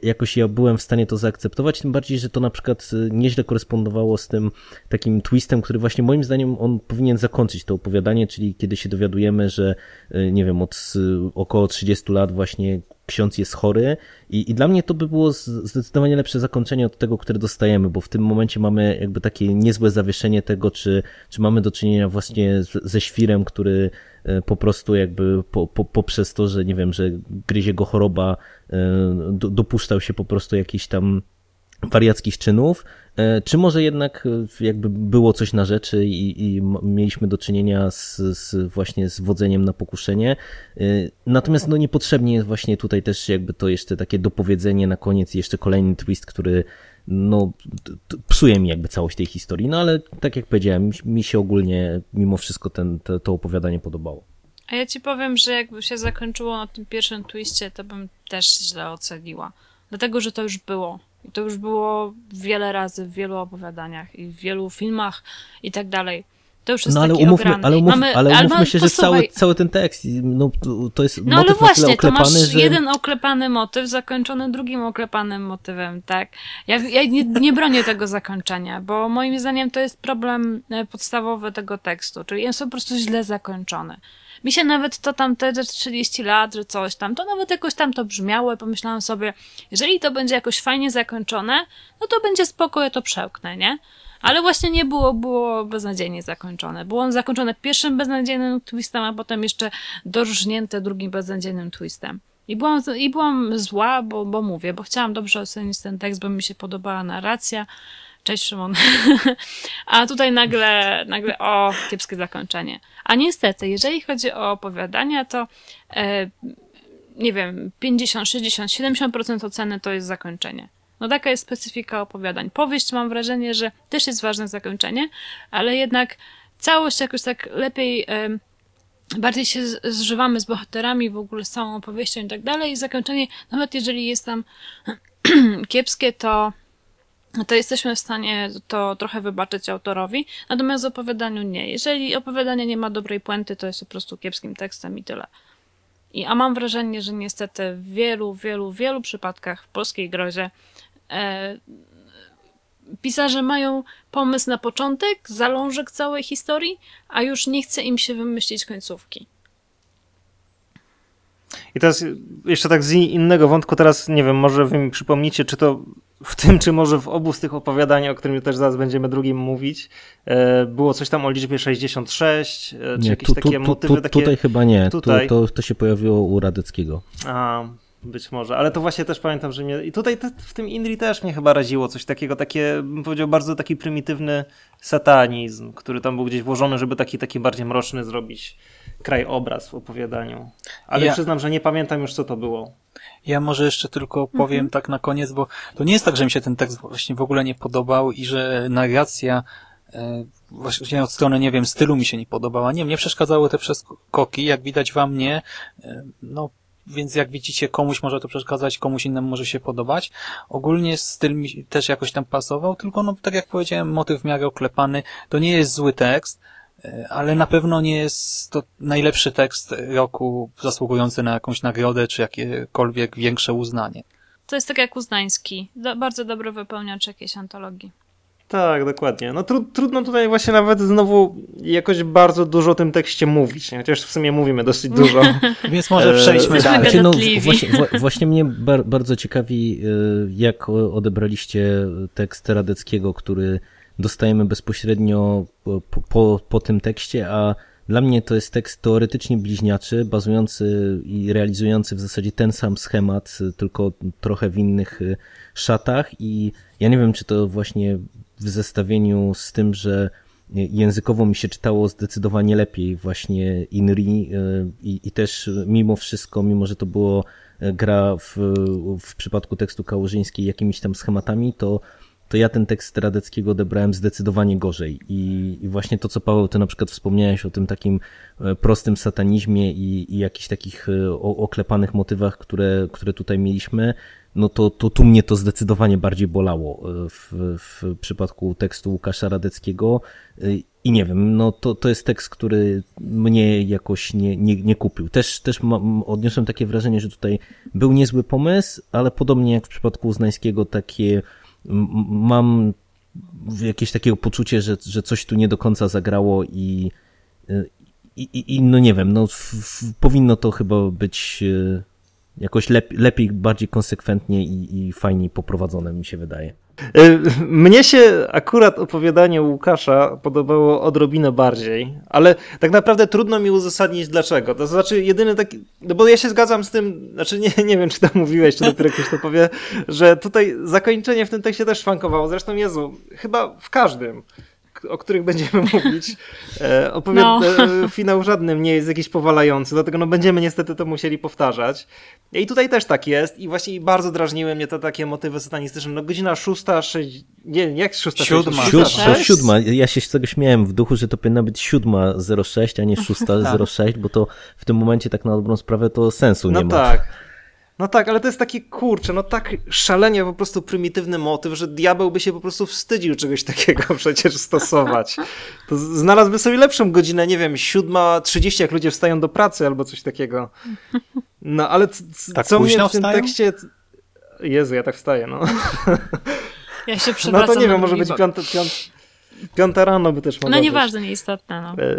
jakoś ja byłem w stanie to zaakceptować, tym bardziej, że to na przykład y, nieźle korespondowało z tym takim twistem, który właśnie moim zdaniem on powinien zakończyć to opowiadanie, czyli kiedy się dowiadujemy, że y, nie wiem, od y, około 30 lat właśnie ksiądz jest chory i, i dla mnie to by było zdecydowanie lepsze zakończenie od tego, które dostajemy, bo w tym momencie mamy jakby takie niezłe zawieszenie tego, czy, czy mamy do czynienia właśnie z, ze świrem, który e, po prostu jakby po, po, poprzez to, że nie wiem, że gryzie go choroba, e, do, dopuszczał się po prostu jakichś tam wariackich czynów, czy może jednak e, jakby było coś na rzeczy i, i mieliśmy do czynienia z, z właśnie z wodzeniem na pokuszenie. E, Natomiast no niepotrzebnie jest właśnie tutaj też jakby to jeszcze takie dopowiedzenie na koniec jeszcze kolejny twist, który no psuje mi jakby całość tej historii, no ale tak jak powiedziałem, mi się ogólnie mimo wszystko ten, to, to opowiadanie podobało. A ja ci powiem, że jakby się zakończyło na tym pierwszym twiście, to bym też źle oceniła. Dlatego, że to już było. I to już było wiele razy w wielu opowiadaniach i w wielu filmach i tak dalej. To już jest No ale taki umówmy, ograny. ale umów, mamy- ale umówmy mamy- się, że cały, cały ten tekst, no to- jest No ale motyw na tyle właśnie, to masz oklepany, że... jeden oklepany motyw zakończony drugim oklepanym motywem, tak? Ja, ja nie, nie bronię tego zakończenia, bo moim zdaniem to jest problem e, podstawowy tego tekstu, czyli jest po prostu źle zakończony. Mi się nawet to tam te te 30 lat, że coś tam, to nawet jakoś tam to brzmiało i pomyślałam sobie, jeżeli to będzie jakoś fajnie zakończone, no to będzie spoko, ja to przełknę, nie? Ale właśnie nie było, było beznadziejnie zakończone. Było on zakończone pierwszym beznadziejnym twistem, a potem jeszcze dorżnięte drugim beznadziejnym twistem. I byłam, i byłam zła, bo, bo mówię, bo chciałam dobrze ocenić ten tekst, bo mi się podobała narracja. Cześć Szymon. A tutaj nagle, nagle, o, kiepskie zakończenie. A niestety, jeżeli chodzi o opowiadania, to e, nie wiem, 50, 60, 70% oceny to jest zakończenie. No taka jest specyfika opowiadań. Powieść mam wrażenie, że też jest ważne zakończenie, ale jednak całość jakoś tak lepiej, em, bardziej się zżywamy z bohaterami, w ogóle z całą opowieścią i tak dalej. I zakończenie, nawet jeżeli jest tam kiepskie, to to jesteśmy w stanie to trochę wybaczyć autorowi, natomiast w opowiadaniu nie. Jeżeli opowiadanie nie ma dobrej puenty, to jest po prostu kiepskim tekstem i tyle. I, a mam wrażenie, że niestety w wielu, wielu, wielu przypadkach w polskiej grozie e, pisarze mają pomysł na początek, zalążek całej historii, a już nie chce im się wymyślić końcówki. I teraz jeszcze tak z innego wątku, teraz nie wiem, może wy mi przypomnicie, czy to w tym, czy może w obu z tych opowiadań, o którym też zaraz będziemy drugim mówić, e, było coś tam o liczbie 66, e, czy Nie, jakieś tu, takie tu, tu, motywy tu, takie... Tutaj chyba nie, Tutaj. To, to, to się pojawiło u Radeckiego. A, być może, ale to właśnie też pamiętam, że mnie. I tutaj te, w tym Inri też mnie chyba raziło coś takiego, takie, bym powiedział, bardzo taki prymitywny satanizm, który tam był gdzieś włożony, żeby taki, taki bardziej mroczny zrobić krajobraz w opowiadaniu. Ale Ja- przyznam, że nie pamiętam już, co to było. Ja może jeszcze tylko powiem tak na koniec, bo to nie jest tak, że mi się ten tekst właśnie w ogóle nie podobał i że narracja e, właśnie od strony, nie wiem, stylu mi się nie podobała. Nie, mnie przeszkadzały te przeskoki, jak widać wam nie. E, No, więc jak widzicie, komuś może to przeszkadzać, komuś innemu może się podobać. Ogólnie styl mi też jakoś tam pasował, tylko no, tak jak powiedziałem, motyw w miarę oklepany. To nie jest zły tekst, e, ale na pewno nie jest to najlepszy tekst roku zasługujący na jakąś nagrodę czy jakiekolwiek większe uznanie. To jest tak jak Uznański. Do, bardzo dobry wypełniacz jakiejś antologii. Tak, dokładnie. No tru, trudno tutaj właśnie nawet znowu jakoś bardzo dużo o tym tekście mówić, nie? chociaż w sumie mówimy dosyć dużo. Więc może Eee, przejdźmy dalej. No, właśnie, właśnie mnie bar, bardzo ciekawi, y, jak odebraliście tekst Radeckiego, który dostajemy bezpośrednio po, po, po tym tekście, a dla mnie to jest tekst teoretycznie bliźniaczy, bazujący i realizujący w zasadzie ten sam schemat, tylko trochę w innych y, szatach i ja nie wiem, czy to właśnie w zestawieniu z tym, że językowo mi się czytało zdecydowanie lepiej właśnie Inri y, i, i też mimo wszystko, mimo że to było e, gra w, w przypadku tekstu Kałużyńskiej jakimiś tam schematami, to, to ja ten tekst Radeckiego odebrałem zdecydowanie gorzej. I, i właśnie to, co Paweł, ty na przykład wspomniałeś o tym takim e, prostym satanizmie i, i jakichś takich e, oklepanych motywach, które, które tutaj mieliśmy, no to, to tu mnie to zdecydowanie bardziej bolało e, w, w przypadku tekstu Łukasza Radeckiego. E, i nie wiem, no to, to jest tekst, który mnie jakoś nie, nie, nie kupił. Też, też ma, odniosłem takie wrażenie, że tutaj był niezły pomysł, ale podobnie jak w przypadku Uznańskiego, takie mam jakieś takiego poczucie, że, że coś tu nie do końca zagrało i, i, i, i no nie wiem, no powinno to chyba być e, jakoś lep, lepiej, bardziej konsekwentnie i, i fajniej poprowadzone, mi się wydaje. Y, Mnie się akurat opowiadanie Łukasza podobało odrobinę bardziej, ale tak naprawdę trudno mi uzasadnić dlaczego. To znaczy, jedyny taki. No bo ja się zgadzam z tym, znaczy nie, nie wiem, czy to mówiłeś, czy dopiero ktoś to powie, że tutaj zakończenie w tym tekście też szwankowało. Zresztą, Jezu, chyba w każdym, o których będziemy mówić. E, opowiad- No. e, finał żadnym nie jest jakiś powalający, dlatego no będziemy niestety to musieli powtarzać. I tutaj też tak jest i właśnie bardzo drażniły mnie te takie motywy satanistyczne. No godzina szósta, sześć... Nie, jak szósta, Siódma. sześć? Siód, Szósta to sześć? siódma. Ja się z tego śmiałem w duchu, że to powinna być siódma 06, a nie szósta 06, bo to w tym momencie tak na dobrą sprawę to sensu No nie ma. tak. No tak, ale to jest taki kurczę, no tak szalenie po prostu prymitywny motyw, że diabeł by się po prostu wstydził czegoś takiego przecież stosować. To znalazłby sobie lepszą godzinę, nie wiem, 7.30, jak ludzie wstają do pracy albo coś takiego. No ale Tak co mnie w tym wstają? tekście... Jezu, ja tak wstaję, no. Ja się No przewracam to nie wiem, może być piąta, piąta, piąta rano by też mogło No nieważne, nieistotne, no. E,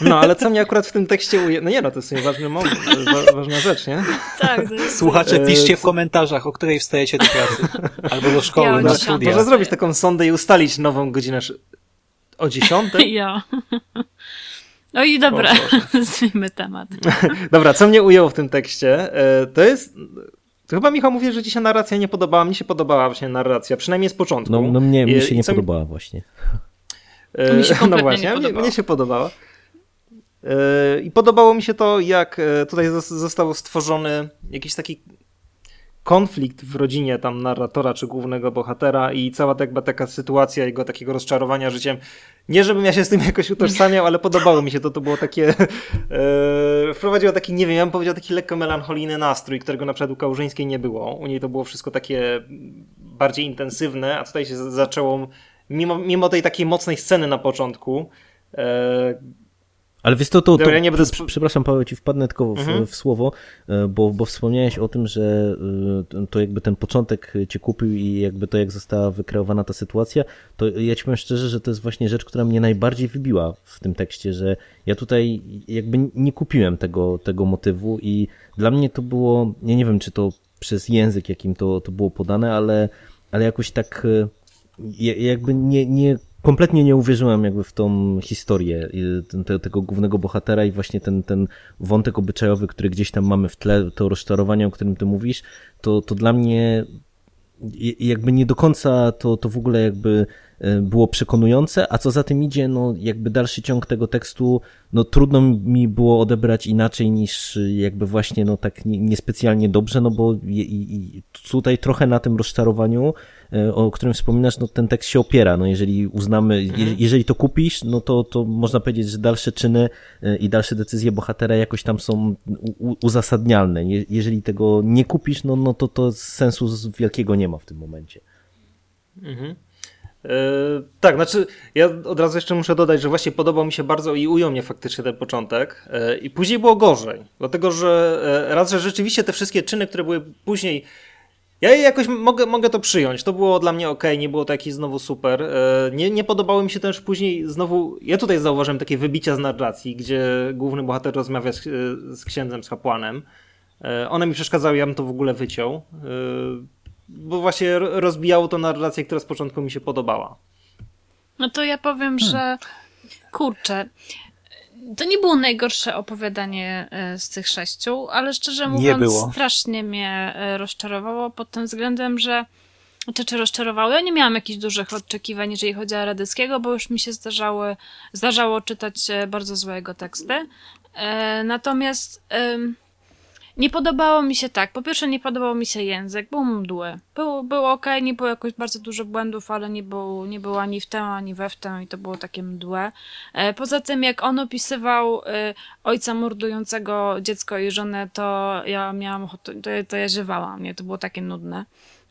No, ale co mnie akurat w tym tekście uje... No nie no, to jest ważny moment, wa- ważna rzecz, nie? Tak. Słuchacze, E, piszcie w komentarzach, o której wstajecie do pracy. Albo do Ja szkoły, o na dziesiątej. studia. Może zrobić taką sondę i ustalić nową godzinę o 10? Ja. No i dobra, zmieńmy temat. Dobra, co mnie ujęło w tym tekście, e, to jest... To chyba Michał mówi, że ci się narracja nie podobała. Mi się podobała właśnie narracja, przynajmniej z początku. No, no mnie, mnie się i nie mi- podobała właśnie. E, Mi się kompletnie no właśnie, nie mnie, podobało. mnie się podobało. I podobało mi się to, jak e, tutaj zos- został stworzony jakiś taki konflikt w rodzinie tam narratora czy głównego bohatera i cała jakby taka sytuacja jego takiego rozczarowania życiem. Nie żebym ja się z tym jakoś utożsamiał, ale podobało mi się to, to było takie e, wprowadziło taki, nie wiem, ja bym powiedział taki lekko melancholijny nastrój, którego na przykład u Kałużyńskiej nie było. U niej to było wszystko takie bardziej intensywne, a tutaj się zaczęło mimo, mimo tej takiej mocnej sceny na początku e, Ale wiesz to, to, to Dobra, ja nie będę przepraszam Paweł, ci wpadnę tylko w, Mhm. w słowo, e, bo, bo wspomniałeś o tym, że e, to jakby ten początek cię kupił i jakby to jak została wykreowana ta sytuacja, to ja ci powiem szczerze, że to jest właśnie rzecz, która mnie najbardziej wybiła w tym tekście, że ja tutaj jakby nie kupiłem tego, tego motywu i dla mnie to było, ja nie wiem czy to przez język jakim to, to było podane, ale, ale jakoś tak e, ja- jakby nie, nie kompletnie nie uwierzyłem jakby w tą historię y, ten- te, tego głównego bohatera i właśnie ten, ten wątek obyczajowy, który gdzieś tam mamy w tle, to rozczarowanie, o którym ty mówisz, to, to dla mnie jakby nie do końca to, to w ogóle jakby było przekonujące, a co za tym idzie, no jakby dalszy ciąg tego tekstu, no trudno mi było odebrać inaczej niż y, jakby właśnie no tak nie- niespecjalnie dobrze, no bo i, i, tutaj trochę na tym rozczarowaniu, e, o którym wspominasz, no ten tekst się opiera, no jeżeli uznamy, je, jeżeli to kupisz, no to, to można powiedzieć, że dalsze czyny i dalsze decyzje bohatera jakoś tam są uzasadnialne. Je, jeżeli tego nie kupisz, no, no to to sensu wielkiego nie ma w tym momencie. Mhm. E, tak, znaczy ja od razu jeszcze muszę dodać, że właśnie podobał mi się bardzo i ujął mnie faktycznie ten początek e, i później było gorzej, dlatego że e, raz, że rzeczywiście te wszystkie czyny, które były później ja jakoś mogę, mogę to przyjąć. To było dla mnie ok, nie było to jakieś znowu super. Nie, nie podobało mi się też później znowu. Ja tutaj zauważyłem takie wybicia z narracji, gdzie główny bohater rozmawia z, z księdzem, z kapłanem. One mi przeszkadzały, ja bym to w ogóle wyciął. Bo właśnie ro- rozbijało to narrację, która z początku mi się podobała. No to ja powiem, Hmm. że kurczę, to nie było najgorsze opowiadanie e, z tych sześciu, ale szczerze Nie mówiąc, było. strasznie mnie e, rozczarowało pod tym względem, że czy, czy rozczarowało? Ja nie miałam jakichś dużych oczekiwań, jeżeli chodzi o Radyckiego, bo już mi się zdarzały, zdarzało czytać e, bardzo złe jego teksty. Natomiast nie podobało mi się tak. Po pierwsze, nie podobał mi się język, był mdły. Był, był ok, nie było jakoś bardzo dużo błędów, ale nie był, nie był ani w tę, ani we w tę i to było takie mdłe. E, Poza tym, jak on opisywał e, ojca mordującego dziecko i żonę, to ja miałam ochotę, to, to ja ziewałam, nie? To było takie nudne.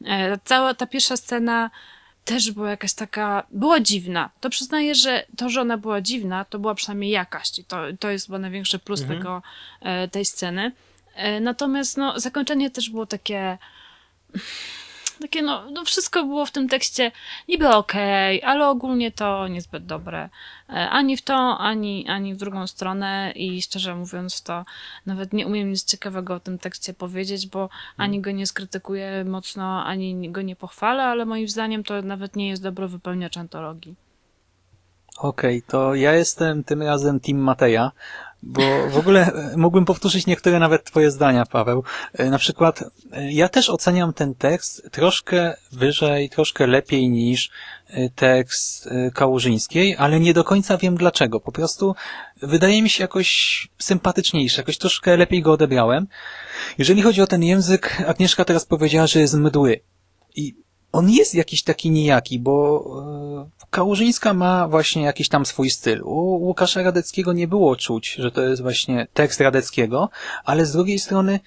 E, Cała ta pierwsza scena też była jakaś taka, była dziwna. To przyznaję, że to, że ona była dziwna, to była przynajmniej jakaś. I to, to jest chyba największy plus Mhm. tego, tej sceny. E, natomiast no, zakończenie też było takie. Takie, no, no, wszystko było w tym tekście niby okej, ale ogólnie to niezbyt dobre. E, Ani w tą, ani, ani w drugą stronę i szczerze mówiąc to nawet nie umiem nic ciekawego o tym tekście powiedzieć, bo ani go nie skrytykuję mocno, ani go nie pochwalę, ale moim zdaniem to nawet nie jest dobro wypełniacz antologii. Okej, to ja jestem tym razem Team Mateja, bo w ogóle e, mógłbym powtórzyć niektóre nawet twoje zdania, Paweł. E, Na przykład e, ja też oceniam ten tekst troszkę wyżej, troszkę lepiej niż tekst Kałużyńskiej, ale nie do końca wiem dlaczego. Po prostu wydaje mi się jakoś sympatyczniejszy, jakoś troszkę lepiej go odebrałem. Jeżeli chodzi o ten język, Agnieszka teraz powiedziała, że jest mdły. I on jest jakiś taki nijaki, bo e, Kałużyńska ma właśnie jakiś tam swój styl. U Łukasza Radeckiego nie było czuć, że to jest właśnie tekst Radeckiego, ale z drugiej strony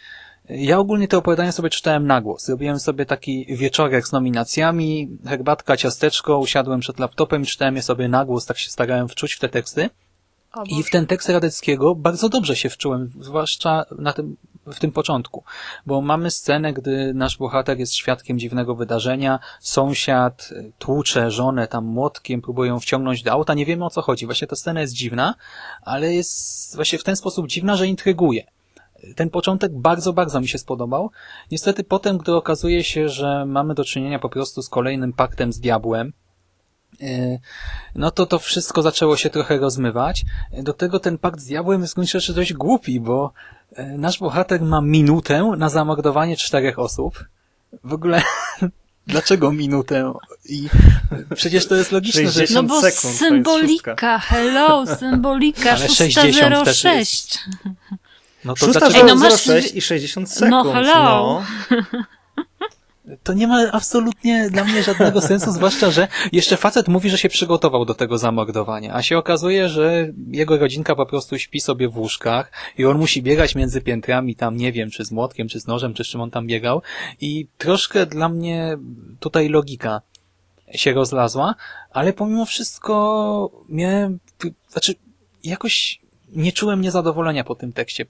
e, ja ogólnie te opowiadania sobie czytałem na głos. Zrobiłem sobie taki wieczorek z nominacjami, herbatka, ciasteczko, usiadłem przed laptopem i czytałem je sobie na głos, tak się starałem wczuć w te teksty. I w ten tekst Radeckiego bardzo dobrze się wczułem, zwłaszcza na tym, w tym początku, bo mamy scenę, gdy nasz bohater jest świadkiem dziwnego wydarzenia, sąsiad y, tłucze żonę tam młotkiem, próbują ją wciągnąć do auta, nie wiemy o co chodzi. Właśnie ta scena jest dziwna, ale jest właśnie w ten sposób dziwna, że intryguje. Ten początek bardzo, bardzo mi się spodobał. Niestety potem, gdy okazuje się, że mamy do czynienia po prostu z kolejnym paktem z diabłem, e, no to to wszystko zaczęło się trochę rozmywać. Do tego ten pakt z diabłem jest w gruncie rzeczy dość głupi, bo e, nasz bohater ma minutę na zamordowanie czterech osób. W ogóle dlaczego minutę? I przecież to jest logiczne, że 60 No bo sekund, symbolika, hello, symbolika, Ale 60 też 606. no to Szósta dlaczego... Ej, no masz- 06 i 60 sekund. No, hello. No. To nie ma absolutnie dla mnie żadnego sensu, zwłaszcza, że jeszcze facet mówi, że się przygotował do tego zamordowania, a się okazuje, że jego rodzinka po prostu śpi sobie w łóżkach i on musi biegać między piętrami tam, nie wiem, czy z młotkiem, czy z nożem, czy z czym on tam biegał i troszkę dla mnie tutaj logika się rozlazła, ale pomimo wszystko miałem, znaczy jakoś nie czułem niezadowolenia po tym tekście.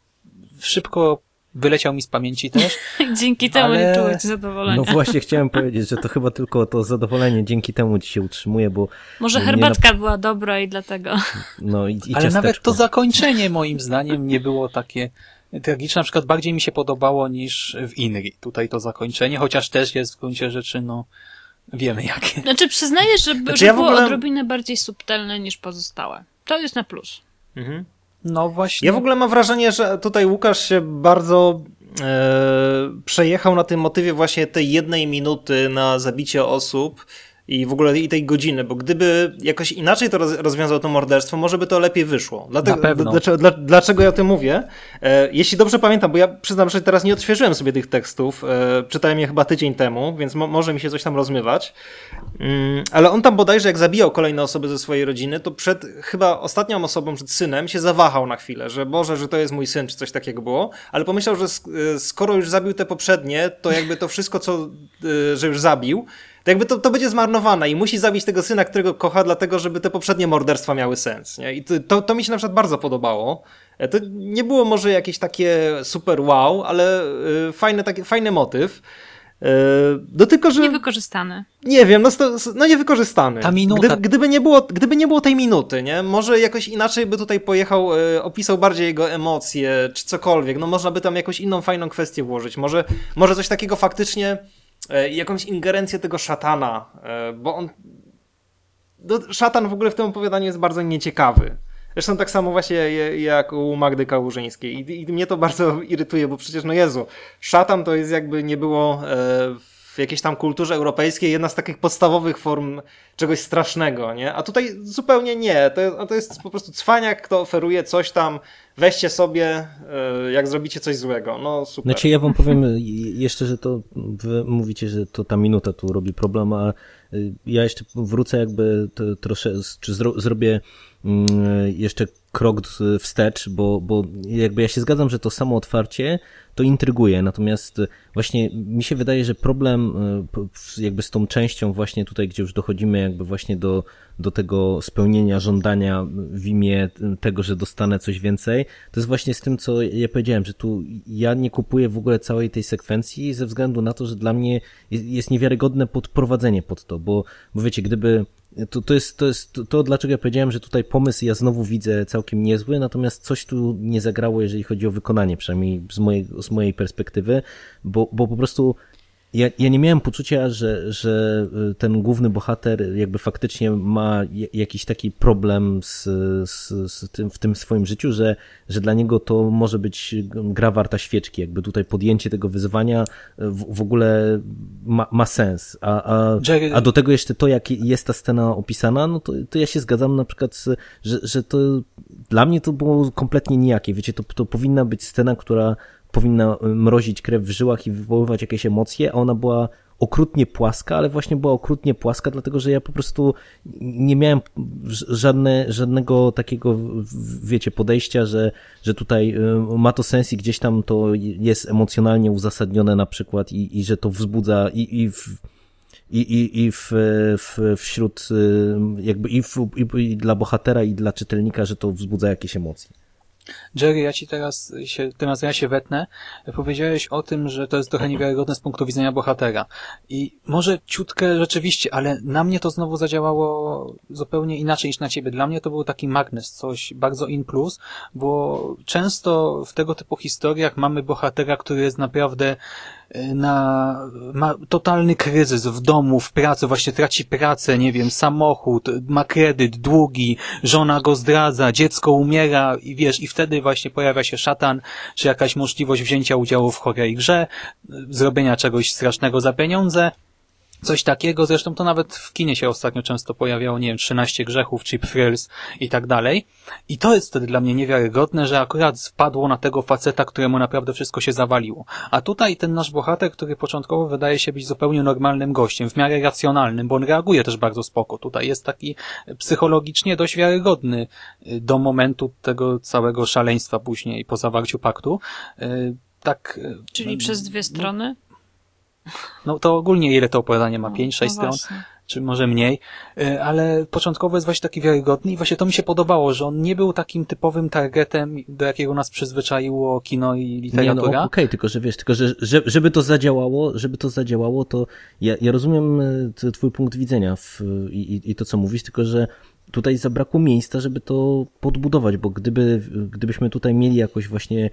Szybko wyleciał mi z pamięci też, Dzięki temu Ale- nie czułeś zadowolenia. No właśnie chciałem powiedzieć, że to chyba tylko to zadowolenie dzięki temu ci się utrzymuje, bo Może herbatka była dobra i dlatego. no i, i Ale ciasteczko. nawet to zakończenie moim zdaniem nie było takie tragiczne. Na przykład bardziej mi się podobało niż w Inri. Tutaj to zakończenie, chociaż też jest w gruncie rzeczy, no wiemy jakie. Znaczy przyznaję, że, Znaczy, że ja było ogóle- odrobinę bardziej subtelne niż pozostałe. To jest na plus. Mhm. No właśnie. Ja w ogóle mam wrażenie, że tutaj Łukasz się bardzo e, przejechał na tym motywie właśnie tej jednej minuty na zabicie osób i w ogóle i tej godziny, bo gdyby jakoś inaczej to roz, rozwiązał to morderstwo, może by to lepiej wyszło. Dlatego, Na pewno. Dlaczego, dla, dlaczego ja o tym mówię? E, jeśli dobrze pamiętam, bo ja przyznam, że teraz nie odświeżyłem sobie tych tekstów, e, czytałem je chyba tydzień temu, więc mo, może mi się coś tam rozmywać. Mm, ale on tam bodajże jak zabijał kolejne osoby ze swojej rodziny, to przed chyba ostatnią osobą, przed synem, się zawahał na chwilę, że Boże, że to jest mój syn, czy coś takiego było, ale pomyślał, że y, skoro już zabił te poprzednie, to jakby to wszystko, co, że już zabił, to jakby to, to będzie zmarnowane i musi zabić tego syna, którego kocha, dlatego żeby te poprzednie morderstwa miały sens. Nie? I to, to, to mi się na przykład bardzo podobało. E, To nie było może jakieś takie super wow, ale y, fajny, taki, fajny motyw. Y, No tylko, że... Niewykorzystane. Nie wiem, no, no niewykorzystany. Ta minuta- Gdyby, gdyby, nie było, gdyby nie było tej minuty, nie? Może jakoś inaczej by tutaj pojechał, e, opisał bardziej jego emocje, czy cokolwiek. No można by tam jakąś inną fajną kwestię włożyć. Może, może coś takiego faktycznie, e, jakąś ingerencję tego szatana, e, bo on... No, szatan w ogóle w tym opowiadaniu jest bardzo nieciekawy. Zresztą tak samo właśnie jak u Magdy Kałużyńskiej. I, I mnie to bardzo irytuje, bo przecież, no Jezu, szatan to jest jakby nie było e, w jakiejś tam kulturze europejskiej jedna z takich podstawowych form czegoś strasznego, nie? A tutaj zupełnie nie. To, to jest po prostu cwaniak, kto oferuje coś tam, weźcie sobie, e, jak zrobicie coś złego. No super. Znaczy ja wam powiem jeszcze, że to wy mówicie, że to ta minuta tu robi problem, a y, ja jeszcze wrócę jakby to, trosze, czy zro, zrobię jeszcze krok wstecz, bo, bo jakby ja się zgadzam, że to samo otwarcie to intryguje, natomiast właśnie mi się wydaje, że problem e, jakby z tą częścią właśnie tutaj, gdzie już dochodzimy jakby właśnie do, do tego spełnienia żądania w imię tego, że dostanę coś więcej, to jest właśnie z tym, co ja powiedziałem, że tu ja nie kupuję w ogóle całej tej sekwencji ze względu na to, że dla mnie jest niewiarygodne podprowadzenie pod to, bo, bo wiecie, gdyby to, to, jest, to jest to, dlaczego ja powiedziałem, że tutaj pomysł ja znowu widzę całkiem niezły, natomiast coś tu nie zagrało, jeżeli chodzi o wykonanie, przynajmniej z mojej, z mojej perspektywy, bo, bo po prostu ja, ja nie miałem poczucia, że, że y, ten główny bohater jakby faktycznie ma jakiś taki problem z, z, z tym, w tym swoim życiu, że, że dla niego to może być gra warta świeczki. Jakby tutaj podjęcie tego wyzwania w, w ogóle ma, ma sens. A, a, a do tego jeszcze to, jak jest ta scena opisana, no to, to ja się zgadzam na przykład, z, że, że to dla mnie to było kompletnie nijakie. Wiecie, to, to powinna być scena, która powinna y, mrozić krew w żyłach i wywoływać jakieś emocje, a ona była okrutnie płaska, ale właśnie była okrutnie płaska, dlatego że ja po prostu nie miałem żadne, żadnego takiego, wiecie, podejścia, że, że tutaj y, ma to sens i gdzieś tam to jest emocjonalnie uzasadnione na przykład i, i że to wzbudza i, i w, i, i, i w, w, wśród y, jakby i, w, i, i dla bohatera i dla czytelnika, że to wzbudza jakieś emocje. Jerry, ja ci teraz się, teraz ja się wetnę. Powiedziałeś o tym, że to jest trochę niewiarygodne z punktu widzenia bohatera. I może ciutkę rzeczywiście, ale na mnie to znowu zadziałało zupełnie inaczej niż na ciebie. Dla mnie to był taki magnes, coś bardzo in plus, bo często w tego typu historiach mamy bohatera, który jest naprawdę na ma totalny kryzys w domu, w pracy, właśnie traci pracę, nie wiem, samochód, ma kredyt, długi, żona go zdradza, dziecko umiera i wiesz, i wtedy właśnie pojawia się szatan, czy jakaś możliwość wzięcia udziału w chorej grze, zrobienia czegoś strasznego za pieniądze, Coś takiego, zresztą to nawet w kinie się ostatnio często pojawiało, nie wiem, 13 grzechów, Cheap Thrills i tak dalej. I to jest wtedy dla mnie niewiarygodne, że akurat wpadło na tego faceta, któremu naprawdę wszystko się zawaliło. A tutaj ten nasz bohater, który początkowo wydaje się być zupełnie normalnym gościem, w miarę racjonalnym, bo on reaguje też bardzo spoko. Tutaj jest taki psychologicznie dość wiarygodny y, do momentu tego całego szaleństwa później po zawarciu paktu. Y, tak. Y, Czyli no, przez dwie strony? No to ogólnie ile to opowiadanie ma? 5-6 no, stron? Właśnie. Czy może mniej, y, ale początkowo jest właśnie taki wiarygodny i właśnie to mi się podobało, że on nie był takim typowym targetem, do jakiego nas przyzwyczaiło kino i literatura. Nie, no, Okej, okay, tylko że wiesz, tylko że, że żeby to zadziałało, żeby to zadziałało, to ja, ja rozumiem y, twój punkt widzenia w, i, i to, co mówisz, tylko że tutaj zabrakło miejsca, żeby to podbudować, bo gdyby, gdybyśmy tutaj mieli jakoś właśnie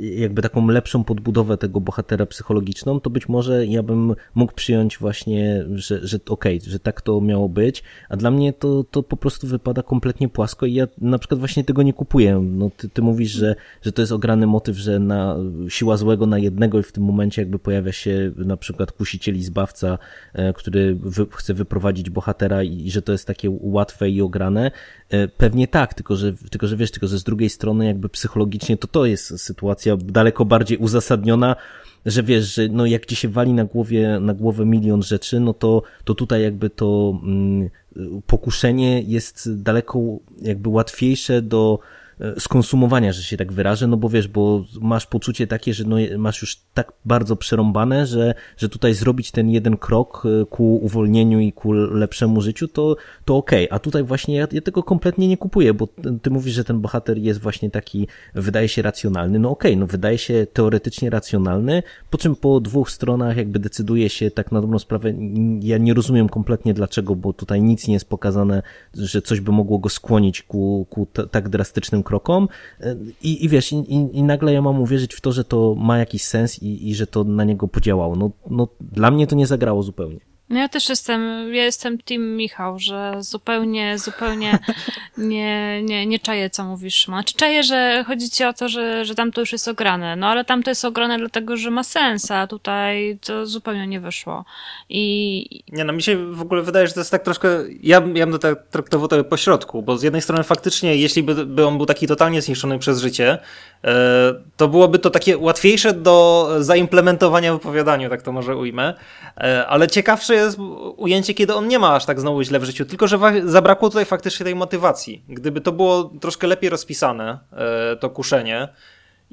jakby taką lepszą podbudowę tego bohatera psychologiczną, to być może ja bym mógł przyjąć właśnie, że, że okej, okay, że tak to miało być, a dla mnie to, to po prostu wypada kompletnie płasko i ja na przykład właśnie tego nie kupuję. No, ty, ty mówisz, że, że to jest ograny motyw, że na siła złego na jednego i w tym momencie jakby pojawia się na przykład kusiciel i zbawca, e, który wy, chce wyprowadzić bohatera i, i że to jest takie łatwe i ograne. E, pewnie tak, tylko że, tylko że wiesz, tylko że z drugiej strony jakby psychologicznie to to to jest sytuacja daleko bardziej uzasadniona, że wiesz, że no jak ci się wali na głowie, na głowę milion rzeczy, no to, to tutaj jakby to mm, pokuszenie jest daleko jakby łatwiejsze do skonsumowania, że się tak wyrażę, no bo wiesz, bo masz poczucie takie, że no masz już tak bardzo przerąbane, że, że tutaj zrobić ten jeden krok e, ku uwolnieniu i ku lepszemu życiu, to, to okej, okay. a tutaj właśnie ja, ja tego kompletnie nie kupuję, bo ty mówisz, że ten bohater jest właśnie taki, wydaje się racjonalny, no okej, okay, no wydaje się teoretycznie racjonalny, po czym po dwóch stronach jakby decyduje się tak na dobrą sprawę, ja nie rozumiem kompletnie dlaczego, bo tutaj nic nie jest pokazane, że coś by mogło go skłonić ku, ku tak drastycznym krokom i, i wiesz, i, i, nagle ja mam uwierzyć w to, że to ma jakiś sens i, i że to na niego podziałało. No, no dla mnie to nie zagrało zupełnie. No ja też jestem, ja jestem team Michał, że zupełnie, zupełnie nie, nie, nie czaję, co mówisz, Szymon. Znaczy czaję, że chodzi ci o to, że, że tam to już jest ograne, no ale tam to jest ograne dlatego, że ma sens, a tutaj to zupełnie nie wyszło. I... Nie no, mi się w ogóle wydaje, że to jest tak troszkę, ja, ja bym to tak traktował to po środku, bo z jednej strony faktycznie, jeśli by, by on był taki totalnie zniszczony przez życie, e, to byłoby to takie łatwiejsze do zaimplementowania w opowiadaniu, tak to może ujmę, e, ale ciekawsze jest ujęcie, kiedy on nie ma aż tak znowu źle w życiu, tylko że zabrakło tutaj faktycznie tej motywacji. Gdyby to było troszkę lepiej rozpisane, e, to kuszenie,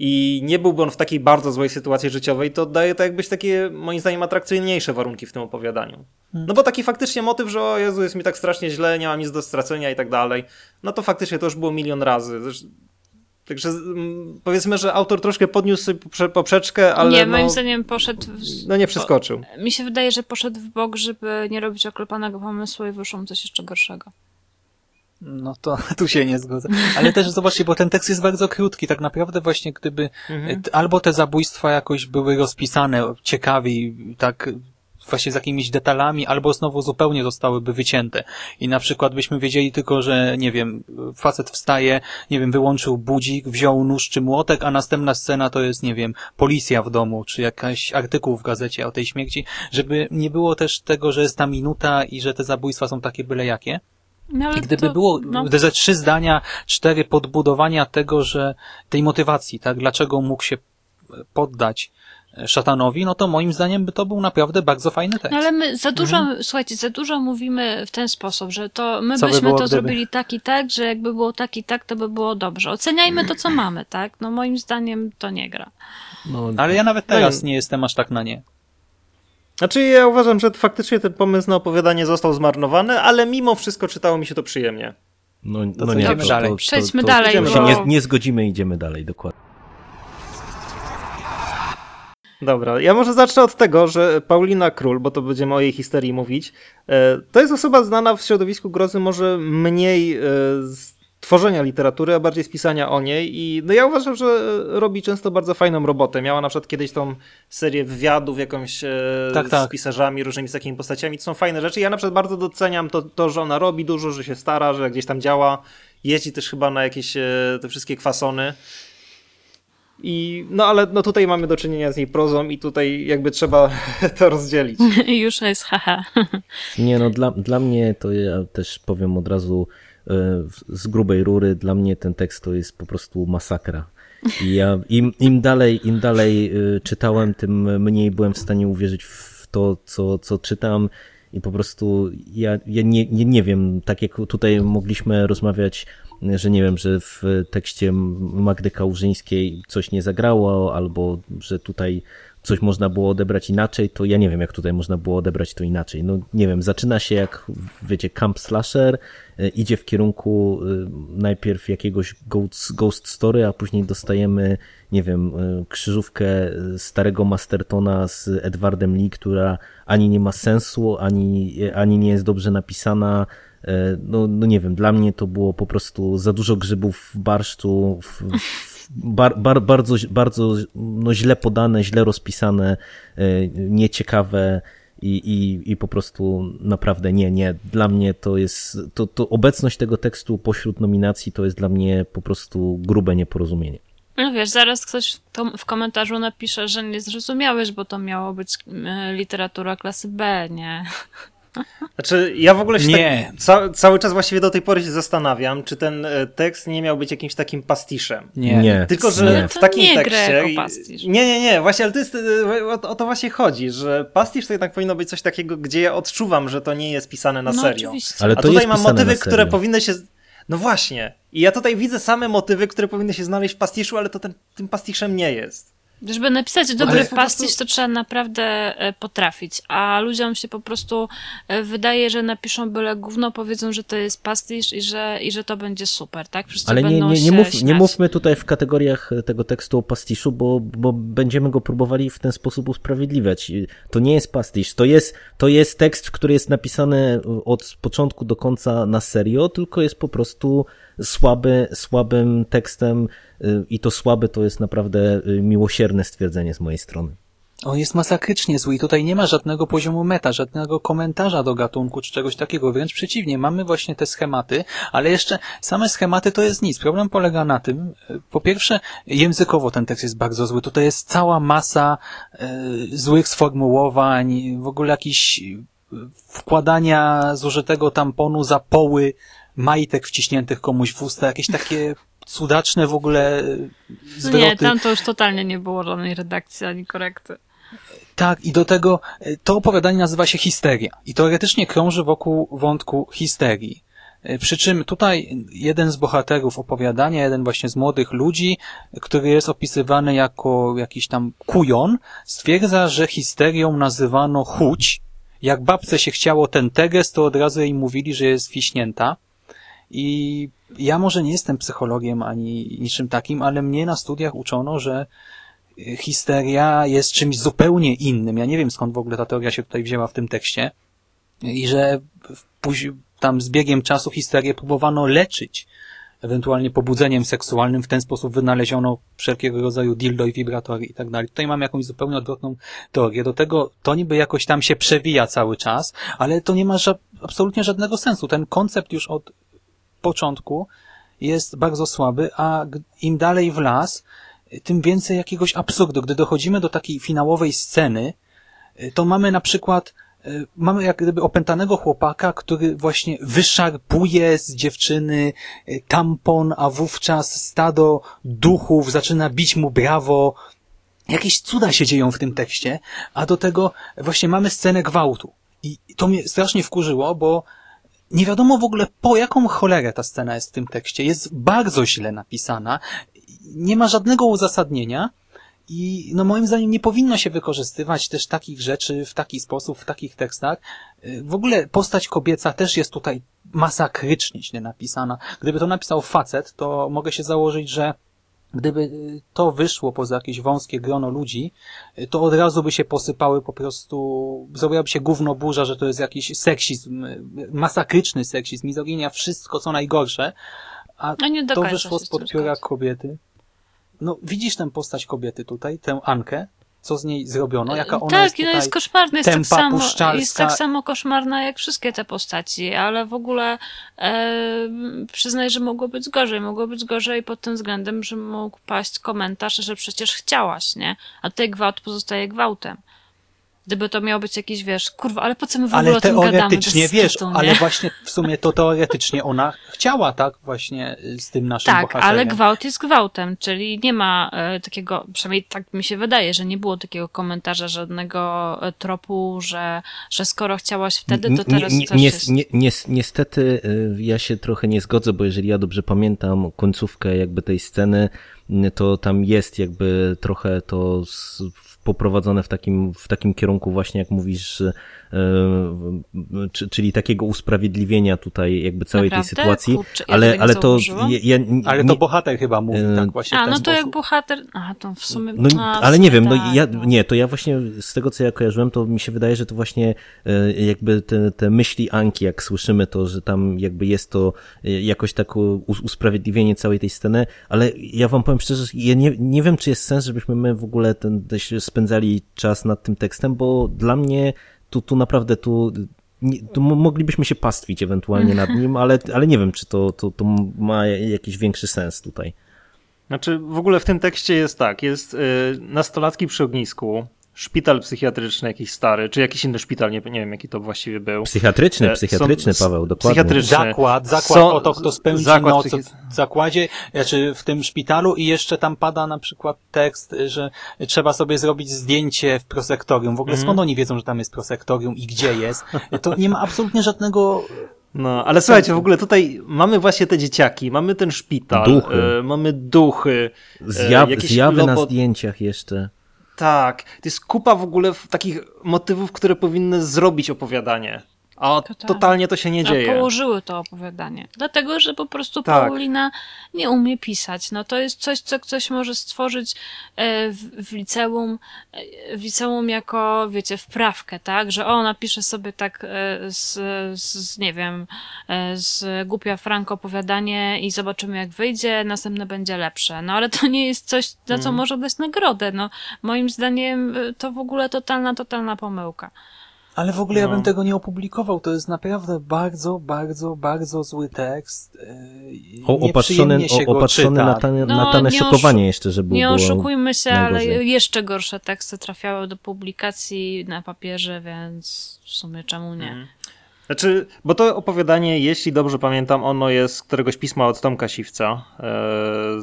i nie byłby on w takiej bardzo złej sytuacji życiowej, to daje to jakbyś takie, moim zdaniem, atrakcyjniejsze warunki w tym opowiadaniu. No bo taki faktycznie motyw, że o Jezu, jest mi tak strasznie źle, nie mam nic do stracenia i tak dalej, no to faktycznie to już było milion razy. Także mm, powiedzmy, że autor troszkę podniósł poprzeczkę, ale nie, no, moim zdaniem poszedł. W... no nie przeskoczył. Mi się wydaje, że poszedł w bok, żeby nie robić oklepanego pomysłu i wyszło mu coś jeszcze gorszego. No to tu się nie zgodzę. Ale też zobaczcie, bo ten tekst jest bardzo krótki. Tak naprawdę właśnie gdyby Mhm. albo te zabójstwa jakoś były rozpisane ciekawiej, tak właśnie z jakimiś detalami, albo znowu zupełnie zostałyby wycięte. I na przykład byśmy wiedzieli tylko, że nie wiem, facet wstaje, nie wiem, wyłączył budzik, wziął nóż czy młotek, a następna scena to jest, nie wiem, policja w domu, czy jakaś artykuł w gazecie o tej śmierci, żeby nie było też tego, że jest ta minuta i że te zabójstwa są takie byle jakie. No, I gdyby to, było no, ze trzy zdania, cztery podbudowania tego, że tej motywacji, tak, dlaczego mógł się poddać szatanowi, no to moim zdaniem by to był naprawdę bardzo fajny tekst. No ale my za dużo, słuchajcie, za dużo mówimy w ten sposób, że to my Co by byśmy było, to gdyby? zrobili tak i tak, że jakby było tak i tak, to by było dobrze. Oceniajmy to, co mamy, tak? No moim zdaniem to nie gra. No, Ale ja nawet No teraz i- nie jestem aż tak na nie. Znaczy ja uważam, że faktycznie ten pomysł na opowiadanie został zmarnowany, ale mimo wszystko czytało mi się to przyjemnie. no, To no co, nie, idziemy dalej. Przejdźmy to, dalej, To bo- się nie, nie zgodzimy, idziemy dalej, dokładnie. Dobra, ja może zacznę od tego, że Paulina Król, bo to będziemy o jej historii mówić, e, to jest osoba znana w środowisku grozy może mniej e, z tworzenia literatury, a bardziej z pisania o niej i no ja uważam, że robi często bardzo fajną robotę. Miała na przykład kiedyś tą serię wywiadów jakąś e, Tak, z tak. pisarzami, różnymi z takimi postaciami, to są fajne rzeczy. Ja na przykład bardzo doceniam to, to, że ona robi dużo, że się stara, że gdzieś tam działa, jeździ też chyba na jakieś te wszystkie kwasony. I, no ale no tutaj mamy do czynienia z jej prozą i tutaj jakby trzeba to rozdzielić. Już jest haha. Nie, no dla, dla mnie to ja też powiem od razu e, z grubej rury, dla mnie ten tekst to jest po prostu masakra. I ja im, im dalej, im dalej e, czytałem, tym mniej byłem w stanie uwierzyć w to, co, co czytam i po prostu ja, ja nie, nie, nie wiem, tak jak tutaj mogliśmy rozmawiać, że nie wiem, że w tekście Magdy Kałużyńskiej coś nie zagrało, albo że tutaj coś można było odebrać inaczej, to ja nie wiem, jak tutaj można było odebrać to inaczej. No nie wiem, zaczyna się jak, wiecie, camp slasher, e, idzie w kierunku e, najpierw jakiegoś ghost, ghost story, a później dostajemy, nie wiem, e, krzyżówkę starego Mastertona z Edwardem Lee, która ani nie ma sensu, ani, ani nie jest dobrze napisana, no, no nie wiem, dla mnie to było po prostu za dużo grzybów w barszczu, w, bar, bar, bardzo, bardzo no, źle podane, źle rozpisane, e, nieciekawe i, i, i po prostu naprawdę nie, nie. Dla mnie to jest, to, to obecność tego tekstu pośród nominacji to jest dla mnie po prostu grube nieporozumienie. No wiesz, zaraz ktoś w kom- w komentarzu napisze, że nie zrozumiałeś, bo to miało być e, literatura klasy B, nie? Znaczy, ja w ogóle się Nie. Tak, ca cały czas właściwie do tej pory się zastanawiam, czy ten e, tekst nie miał być jakimś takim pastiszem. Nie. nie. Tylko, że nie. w takim nie tekście. Nie, nie, nie, właśnie, ale to jest. e, O, o to właśnie chodzi, że pastisz to jednak powinno być coś takiego, gdzie ja odczuwam, że to nie jest pisane na no serio. oczywiście. Ale A to tutaj jest mam motywy, które powinny się. No właśnie. I ja tutaj widzę same motywy, które powinny się znaleźć w pastiszu, ale to ten, tym pastiszem nie jest. Żeby napisać to dobry prostu- pastisz, to trzeba naprawdę e, potrafić, a ludziom się po prostu e, wydaje, że napiszą byle gówno, powiedzą, że to jest pastisz i że, i że to będzie super, tak? Wszyscy Ale nie, nie, nie, mów, nie mówmy tutaj w kategoriach tego tekstu o pastiszu, bo, bo będziemy go próbowali w ten sposób usprawiedliwiać. To nie jest pastisz, to jest, to jest tekst, który jest napisany od początku do końca na serio, tylko jest po prostu słaby, słabym tekstem i to słaby to jest naprawdę y, miłosierne stwierdzenie z mojej strony. On jest masakrycznie zły i tutaj nie ma żadnego poziomu meta, żadnego komentarza do gatunku czy czegoś takiego. Wręcz przeciwnie, mamy właśnie te schematy, ale jeszcze same schematy to jest nic. Problem polega na tym, e, po pierwsze, językowo ten tekst jest bardzo zły. Tutaj jest cała masa e, złych sformułowań, w ogóle jakiś e, wkładania zużytego tamponu za poły majtek wciśniętych komuś w usta, jakieś takie cudaczne w ogóle e, zwroty. nie, tam to już totalnie nie było żadnej redakcji ani korekty. Tak, i do tego e, to opowiadanie nazywa się Histeria i teoretycznie krąży wokół wątku histerii. E, Przy czym tutaj jeden z bohaterów opowiadania, jeden właśnie z młodych ludzi, który jest opisywany jako jakiś tam kujon, stwierdza, że histerią nazywano chuć. Jak babce się chciało ten teges, to od razu jej mówili, że jest fiśnięta. I ja może nie jestem psychologiem ani niczym takim, ale mnie na studiach uczono, że y, histeria jest czymś zupełnie innym. Ja nie wiem skąd w ogóle ta teoria się tutaj wzięła w tym tekście. I że tam z biegiem czasu histerię próbowano leczyć, ewentualnie pobudzeniem seksualnym. W ten sposób wynaleziono wszelkiego rodzaju dildo i wibratory i tak dalej. Tutaj mam jakąś zupełnie odwrotną teorię. Do tego to niby jakoś tam się przewija cały czas, ale to nie ma ża- absolutnie żadnego sensu. Ten koncept już od początku jest bardzo słaby, a im dalej w las, tym więcej jakiegoś absurdu. Gdy dochodzimy do takiej finałowej sceny, y, to mamy na przykład y, mamy jak gdyby opętanego chłopaka, który właśnie wyszarpuje z dziewczyny y, tampon, a wówczas stado duchów zaczyna bić mu brawo. Jakieś cuda się dzieją w tym tekście, a do tego właśnie mamy scenę gwałtu. I to mnie strasznie wkurzyło, bo nie wiadomo w ogóle po jaką cholerę ta scena jest w tym tekście. Jest bardzo źle napisana, nie ma żadnego uzasadnienia i no moim zdaniem nie powinno się wykorzystywać też takich rzeczy w taki sposób, w takich tekstach. W ogóle postać kobieca też jest tutaj masakrycznie źle napisana. Gdyby to napisał facet, to mogę się założyć, że gdyby y, to wyszło poza jakieś wąskie grono ludzi, y, to od razu by się posypały po prostu, zrobiłaby się gówno burza, że to jest jakiś seksizm, y, masakryczny seksizm, mizoginia, wszystko co najgorsze, a No to wyszło spod pióra kobiety. No, widzisz tę postać kobiety tutaj, tę Ankę, co z niej zrobiono, jaka ona tak, jest ona tutaj... jest koszmarna, jest tak, tempa samo, puszczalska. jest tak samo koszmarna jak wszystkie te postaci, ale w ogóle e, przyznaj, że mogło być gorzej. Mogło być gorzej pod tym względem, że mógł paść komentarz, że przecież chciałaś, nie? A tutaj gwałt pozostaje gwałtem. Gdyby to miał być jakiś, wiesz, kurwa, ale po co my w ogóle Ale o tym gadamy? teoretycznie, bez wiesz, ale właśnie w sumie to teoretycznie ona chciała, tak, właśnie y, z tym naszym Tak, bohaterem. ale gwałt jest gwałtem, czyli nie ma e, takiego, przynajmniej tak mi się wydaje, że nie było takiego komentarza, żadnego e, tropu, że, że skoro chciałaś wtedy, to teraz nie, też nie, jest... nie, nie, Niestety y, ja się trochę nie zgodzę, bo jeżeli ja dobrze pamiętam końcówkę jakby tej sceny, y, to tam jest jakby trochę to z, poprowadzone w takim, w takim kierunku właśnie, jak mówisz, czyli takiego usprawiedliwienia tutaj jakby całej Naprawdę? tej sytuacji, Kurczę, ja ale, ale to ja, ja, Ale to bohater chyba mówi e, tak właśnie A, no to jak sposób. bohater... A, to w sumie... No, a, ale nie wiem, no tak, ja, no. nie, to ja właśnie z tego, co ja kojarzyłem, to mi się wydaje, że to właśnie e, jakby te, te myśli Anki, jak słyszymy to, że tam jakby jest to e, jakoś tak u- usprawiedliwienie całej tej sceny, ale ja wam powiem szczerze, że ja nie, nie wiem, czy jest sens, żebyśmy my w ogóle ten, spędzali czas nad tym tekstem, bo dla mnie tu, tu naprawdę tu tu mo- moglibyśmy się pastwić ewentualnie nad nim, ale, ale nie wiem, czy to, to, to ma jakiś większy sens tutaj. Znaczy, w ogóle w tym tekście jest tak, jest y, nastolatki przy ognisku, szpital psychiatryczny jakiś stary, czy jakiś inny szpital, nie, nie wiem jaki to właściwie był. Psychiatryczny, E, psychiatryczny, są- Paweł, dokładnie. psychiatryczny. Zakład, zakład Są- o to, kto spędzi zakład noc psychi- w zakładzie, znaczy w tym szpitalu i jeszcze tam pada na przykład tekst, że trzeba sobie zrobić zdjęcie w prosektorium. W ogóle Mhm. skąd oni wiedzą, że tam jest prosektorium i gdzie jest? To nie ma absolutnie żadnego No, ale słuchajcie, w ogóle tutaj mamy właśnie te dzieciaki, mamy ten szpital, Duchy. y, mamy duchy, Zjaw, jakieś zjawy na lobo- zdjęciach jeszcze. Tak, to jest kupa w ogóle takich motywów, które powinny zrobić opowiadanie. A Totalnie. totalnie to się nie A dzieje. położyły to opowiadanie. Dlatego, że po prostu Tak. Paulina nie umie pisać. No to jest coś, co ktoś może stworzyć e, w, w liceum, e, w liceum jako, wiecie, wprawkę, tak? Że o, napisze sobie tak e, z, z, nie wiem, z głupia Franco opowiadanie i zobaczymy jak wyjdzie, następne będzie lepsze. No ale to nie jest coś, za co może dać nagrodę. No moim zdaniem to w ogóle totalna, totalna pomyłka. Ale w ogóle ja No. bym tego nie opublikował. To jest naprawdę bardzo, bardzo, bardzo zły tekst. Yy, O, opatrzony, się o, go opatrzony czyta. na, tane, No, na tane nie szokowanie jeszcze, że było. Nie oszukujmy się, ale najgorzej. jeszcze gorsze teksty trafiały do publikacji na papierze, więc w sumie czemu nie? Mhm. Znaczy, bo to opowiadanie, jeśli dobrze pamiętam, ono jest z któregoś pisma od Tomka Siwca, e,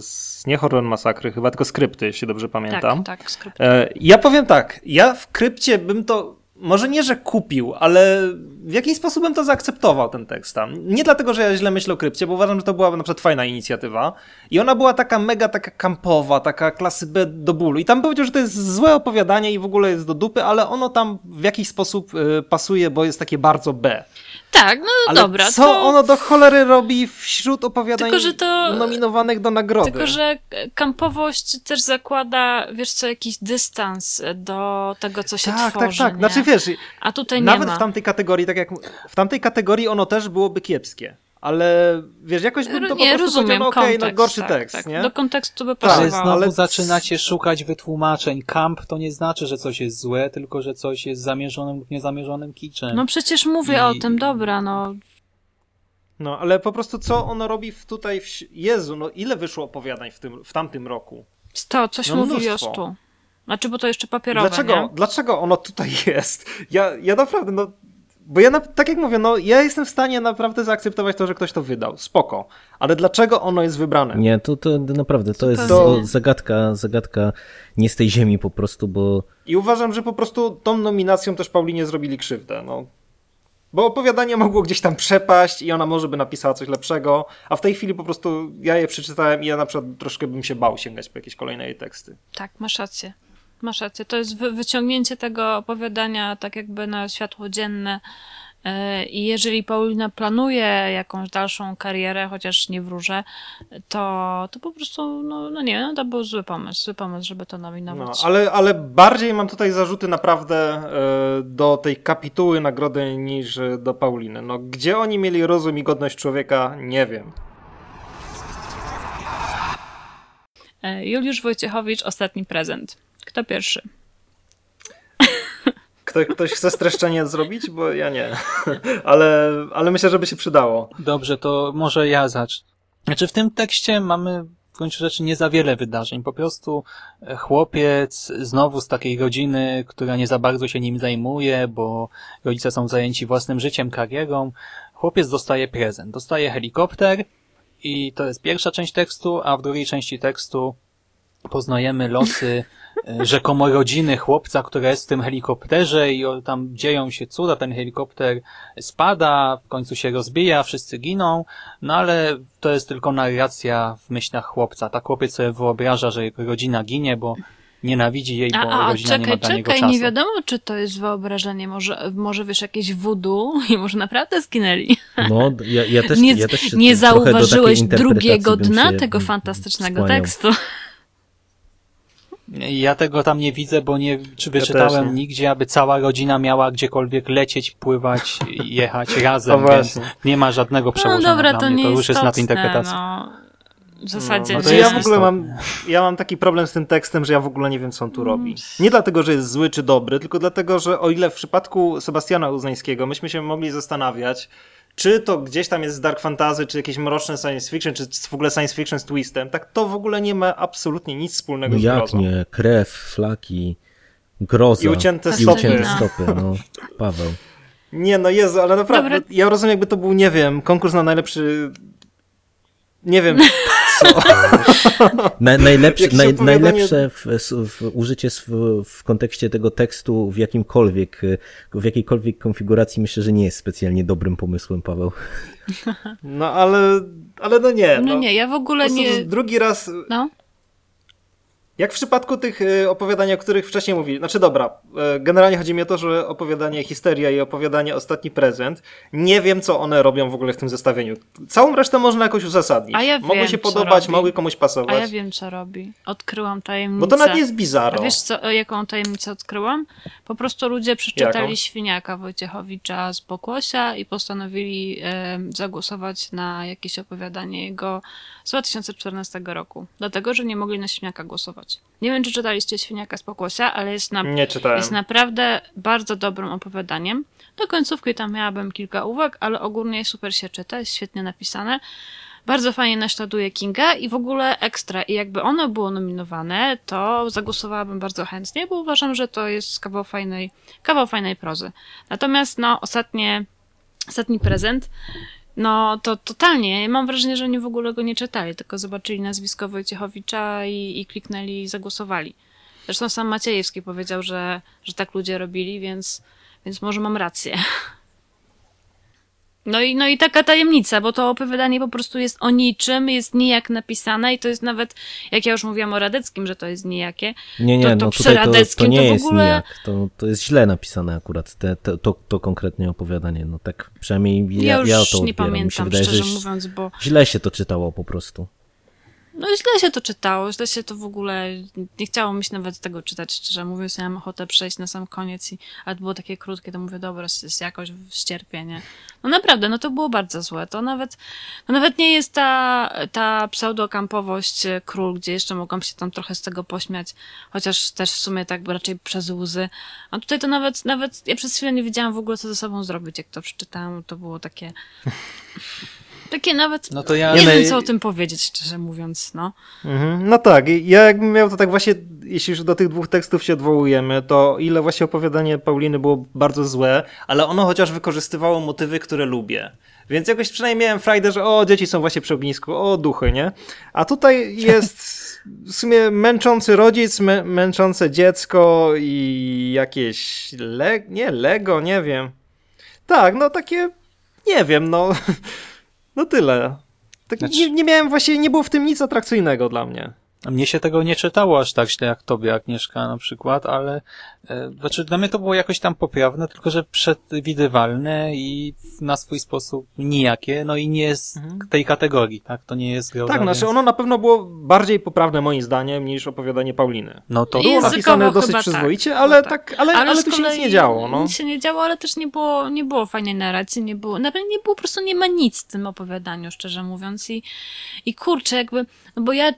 z, nie Horror Masakry, chyba tylko skrypty, jeśli dobrze pamiętam. Tak, tak, skrypt. E, ja powiem tak, ja w krypcie bym to, może nie, że kupił, ale w jakiś sposób bym to zaakceptował, ten tekst tam. Nie dlatego, że ja źle myślę o krypcie, bo uważam, że to była na przykład fajna inicjatywa. I ona była taka mega, taka kampowa, taka klasy B do bólu. I tam powiedział, że to jest złe opowiadanie i w ogóle jest do dupy, ale ono tam w jakiś sposób e, pasuje, bo jest takie bardzo B. Tak, no Ale dobra. co to... ono do cholery robi wśród opowiadań Tylko, to- nominowanych do nagrody? Tylko, że kampowość też zakłada, wiesz co, jakiś dystans do tego, co się tak, tworzy. tak, tak. nie? Znaczy wiesz, A tutaj Nawet w tamtej kategorii, tak jak w tamtej kategorii ono też byłoby kiepskie. Ale wiesz, jakoś bym to po nie, prostu rozumiem, no okej, no kontekst, gorszy tak, tekst, tak. nie? Do kontekstu by Tak, Ale pasowało. znowu ale- zaczynacie szukać wytłumaczeń. Camp to nie znaczy, że coś jest złe, tylko że coś jest zamierzonym lub niezamierzonym kiczem. No przecież mówię o I- tym, dobra, no. No, ale po prostu co ono robi w tutaj, w... Jezu, no ile wyszło opowiadań w, tym, w tamtym roku? Sto, coś No mówili o stu. Znaczy, bo to jeszcze papierowe, Dlaczego, nie? dlaczego ono tutaj jest? Ja, ja naprawdę, no... Bo ja, tak jak mówię, no ja jestem w stanie naprawdę zaakceptować to, że ktoś to wydał. Spoko. Ale dlaczego ono jest wybrane? Nie, to, to naprawdę, to jest Zupełnie. o, zagadka, zagadka nie z tej ziemi po prostu, bo I uważam, że po prostu tą nominacją też Paulinie zrobili krzywdę. No. Bo opowiadanie mogło gdzieś tam przepaść i ona może by napisała coś lepszego, a w tej chwili po prostu ja je przeczytałem i ja na przykład troszkę bym się bał sięgać po jakieś kolejne jej teksty. Tak, masz rację. Masz rację. To jest wy wyciągnięcie tego opowiadania tak jakby na światło dzienne. Yy, I jeżeli Paulina planuje jakąś dalszą karierę, chociaż nie wróżę, to, to po prostu, no, no nie, no to był zły pomysł, zły pomysł, żeby to No, nominować. ale, ale bardziej mam tutaj zarzuty naprawdę e, do tej kapituły nagrody niż e, do Pauliny. No, gdzie oni mieli rozum i godność człowieka, nie wiem. Yy, Juliusz Wojciechowicz, ostatni prezent. Kto pierwszy? Kto, ktoś chce streszczenie zrobić? Bo ja nie. ale, ale myślę, że by się przydało. Dobrze, to może ja zacznę. Znaczy w tym tekście mamy w gruncie rzeczy nie za wiele wydarzeń. Po prostu e, chłopiec znowu z takiej rodziny, która nie za bardzo się nim zajmuje, bo rodzice są zajęci własnym życiem, karierą. Chłopiec dostaje prezent. Dostaje helikopter i to jest pierwsza część tekstu, a w drugiej części tekstu poznajemy losy rzekomo rodziny chłopca, która jest w tym helikopterze i tam dzieją się cuda, ten helikopter spada, w końcu się rozbija, wszyscy giną, no ale to jest tylko narracja w myślach chłopca. Tak chłopiec sobie wyobraża, że jego rodzina ginie, bo nienawidzi jej, bo A, a rodzina nie ma czekaj, dla niego czekaj, czasu. nie wiadomo, czy to jest wyobrażenie. Może, może wiesz, jakieś voodoo i może naprawdę zginęli. no, ja, ja też, nie ja też nie zauważyłeś drugiego dna się tego fantastycznego skłaniał. tekstu. Ja tego tam nie widzę, bo nie czy wyczytałem nie. nigdzie, aby cała rodzina miała gdziekolwiek lecieć, pływać, i jechać razem, No więc właśnie. nie ma żadnego No przełożenia dobra, dla to mnie. nie to już jest nad istotne, interpretacją. no. W zasadzie No, to to ja w ogóle mam, ja mam taki problem z tym tekstem, że ja w ogóle nie wiem, co on tu Mm. robi. Nie dlatego, że jest zły czy dobry, tylko dlatego, że o ile w przypadku Sebastiana Uznańskiego myśmy się mogli zastanawiać, czy to gdzieś tam jest dark fantasy, czy jakieś mroczne science fiction, czy w ogóle science fiction z twistem, tak to w ogóle nie ma absolutnie nic wspólnego No z jak grozą. nie? Krew, flaki, groza. I ucięte I stopy. ucięte No. stopy, no. Paweł. Nie, no Jezu, ale naprawdę, Dobra. ja rozumiem, jakby to był, nie wiem, konkurs na najlepszy... Nie wiem, co. Na, najlepsze, naj, opowiadanie- najlepsze w, w, użycie w, w kontekście tego tekstu w jakimkolwiek, w jakiejkolwiek konfiguracji myślę, że nie jest specjalnie dobrym pomysłem, Paweł. No ale, ale no nie. No nie, ja w ogóle nie... Drugi raz No, Jak w przypadku tych y, opowiadań, o których wcześniej mówili. Znaczy dobra, y, generalnie chodzi mi o to, że opowiadanie Histeria i opowiadanie Ostatni Prezent, nie wiem co one robią w ogóle w tym zestawieniu. Całą resztę można jakoś uzasadnić. A ja mogły wiem, się podobać, robi. mogły komuś a pasować. ja wiem, co robi. Odkryłam tajemnicę. Bo to nawet nie jest A bizarro. wiesz, co, jaką tajemnicę odkryłam? Po prostu ludzie przeczytali Jaką? Świniaka Wojciechowicza z Pokłosia i postanowili e, zagłosować na jakieś opowiadanie jego z 2014 roku. Dlatego, że nie mogli na Świniaka głosować. Nie wiem, czy czytaliście Świniaka z Pokłosia, ale jest, na, Nie czytałem. jest naprawdę bardzo dobrym opowiadaniem. Do końcówki tam miałabym kilka uwag, ale ogólnie super się czyta, jest świetnie napisane. Bardzo fajnie naśladuje Kinga i w ogóle ekstra. I jakby ono było nominowane, to zagłosowałabym bardzo chętnie, bo uważam, że to jest kawał fajnej, kawał fajnej prozy. Natomiast no, ostatnie Ostatni prezent. No to totalnie. Mam wrażenie, że oni w ogóle go nie czytali, tylko zobaczyli nazwisko Wojciechowicza i, i kliknęli i zagłosowali. Zresztą sam Maciejewski powiedział, że, że tak ludzie robili, więc, więc może mam rację. No i, no i taka tajemnica, bo to opowiadanie po prostu jest o niczym, jest nijak napisane i to jest nawet, jak ja już mówiłam o Radeckim, że to jest nijakie. Nie, nie, To- to no przy tutaj to, to Radeckim nie to jest ogóle- nijak. To, to jest źle napisane akurat, te, te, to, to konkretnie opowiadanie. No tak przynajmniej ja, Ja już ja to nie odbieram. Mi się pamiętam, wydaje, szczerze że mówiąc, bo źle się to czytało po prostu. No źle się to czytało, źle się to w ogóle, nie chciało mi się nawet tego czytać, szczerze mówiąc, miałam ochotę przejść na sam koniec i, ale było takie krótkie, to mówię, dobra, jest jakoś ścierpienie. No naprawdę, no to było bardzo złe, to nawet, to nawet nie jest ta, ta pseudokampowość e, król, gdzie jeszcze mogłam się tam trochę z tego pośmiać, chociaż też w sumie tak raczej przez łzy. A tutaj to nawet, nawet, ja przez chwilę nie wiedziałam w ogóle, co ze sobą zrobić, jak to przeczytałam, to było takie, takie nawet, No to ja... nie no wiem, i- co o tym powiedzieć, szczerze mówiąc, no. Mhm. No tak, ja jakbym miał to tak właśnie, jeśli już do tych dwóch tekstów się odwołujemy, to ile właśnie opowiadanie Pauliny było bardzo złe, ale ono chociaż wykorzystywało motywy, które lubię. Więc jakoś przynajmniej miałem frajdę, że o, dzieci są właśnie przy ognisku, o, duchy, nie? A tutaj jest w sumie męczący rodzic, mę męczące dziecko i jakieś le nie, Lego, nie wiem. Tak, no takie, nie wiem, no, no tyle. Tak, Znaczy- nie, nie miałem właśnie, nie było w tym nic atrakcyjnego dla mnie. Mnie się tego nie czytało aż tak źle jak tobie, Agnieszka, na przykład, ale e, znaczy dla mnie to było jakoś tam poprawne, tylko że przewidywalne i na swój sposób nijakie, no i nie z Mhm. tej kategorii, tak? To nie jest groza, Tak, znaczy więc... ono na pewno było bardziej poprawne moim zdaniem niż opowiadanie Pauliny. No to Było napisane dosyć chyba przyzwoicie, tak, ale no tak. tak, ale, ale, z tu się nic nie działo, no. Nic się nie działo, ale też nie było, nie było fajnej narracji, nie było, nawet nie było, po prostu nie ma nic w tym opowiadaniu, szczerze mówiąc. I, i kurczę, jakby, no bo ja e,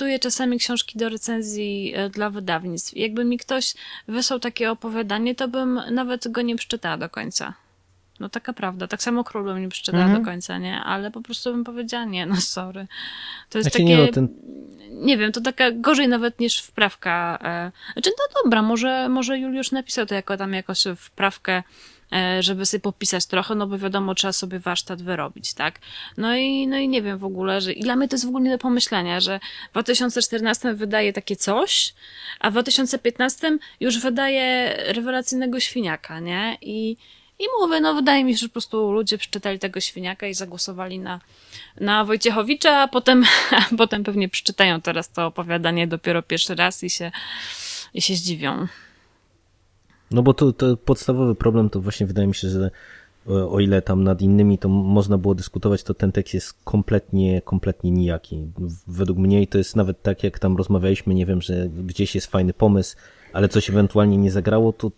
czytuję czasami książki do recenzji e, dla wydawnictw. Jakby mi ktoś wysłał takie opowiadanie, to bym nawet go nie przeczytała do końca. No taka prawda. Tak samo król bym nie przeczytała Mhm. do końca, nie? Ale po prostu bym powiedziała, nie, no sorry. To jest Znaczy, takie... nie, ten, Nie wiem, to taka gorzej nawet niż wprawka. E, znaczy, no dobra, może, może Juliusz napisał to jako tam jakoś wprawkę, żeby sobie popisać trochę, no bo wiadomo, trzeba sobie warsztat wyrobić, tak? No i, no i nie wiem w ogóle, że i dla mnie to jest w ogóle nie do pomyślenia, że w 2014 wydaje takie coś, a w 2015 już wydaje rewelacyjnego świniaka, nie? I, i mówię, no wydaje mi się, że po prostu ludzie przeczytali tego świniaka i zagłosowali na, na Wojciechowicza, a potem, a potem pewnie przeczytają teraz to opowiadanie dopiero pierwszy raz i się, i się zdziwią. No bo to, to podstawowy problem to właśnie wydaje mi się, że o o ile tam nad innymi to można było dyskutować, to ten tekst jest kompletnie, kompletnie nijaki. Według mnie i to jest nawet tak, jak tam rozmawialiśmy, nie wiem, że gdzieś jest fajny pomysł, ale coś ewentualnie nie zagrało, to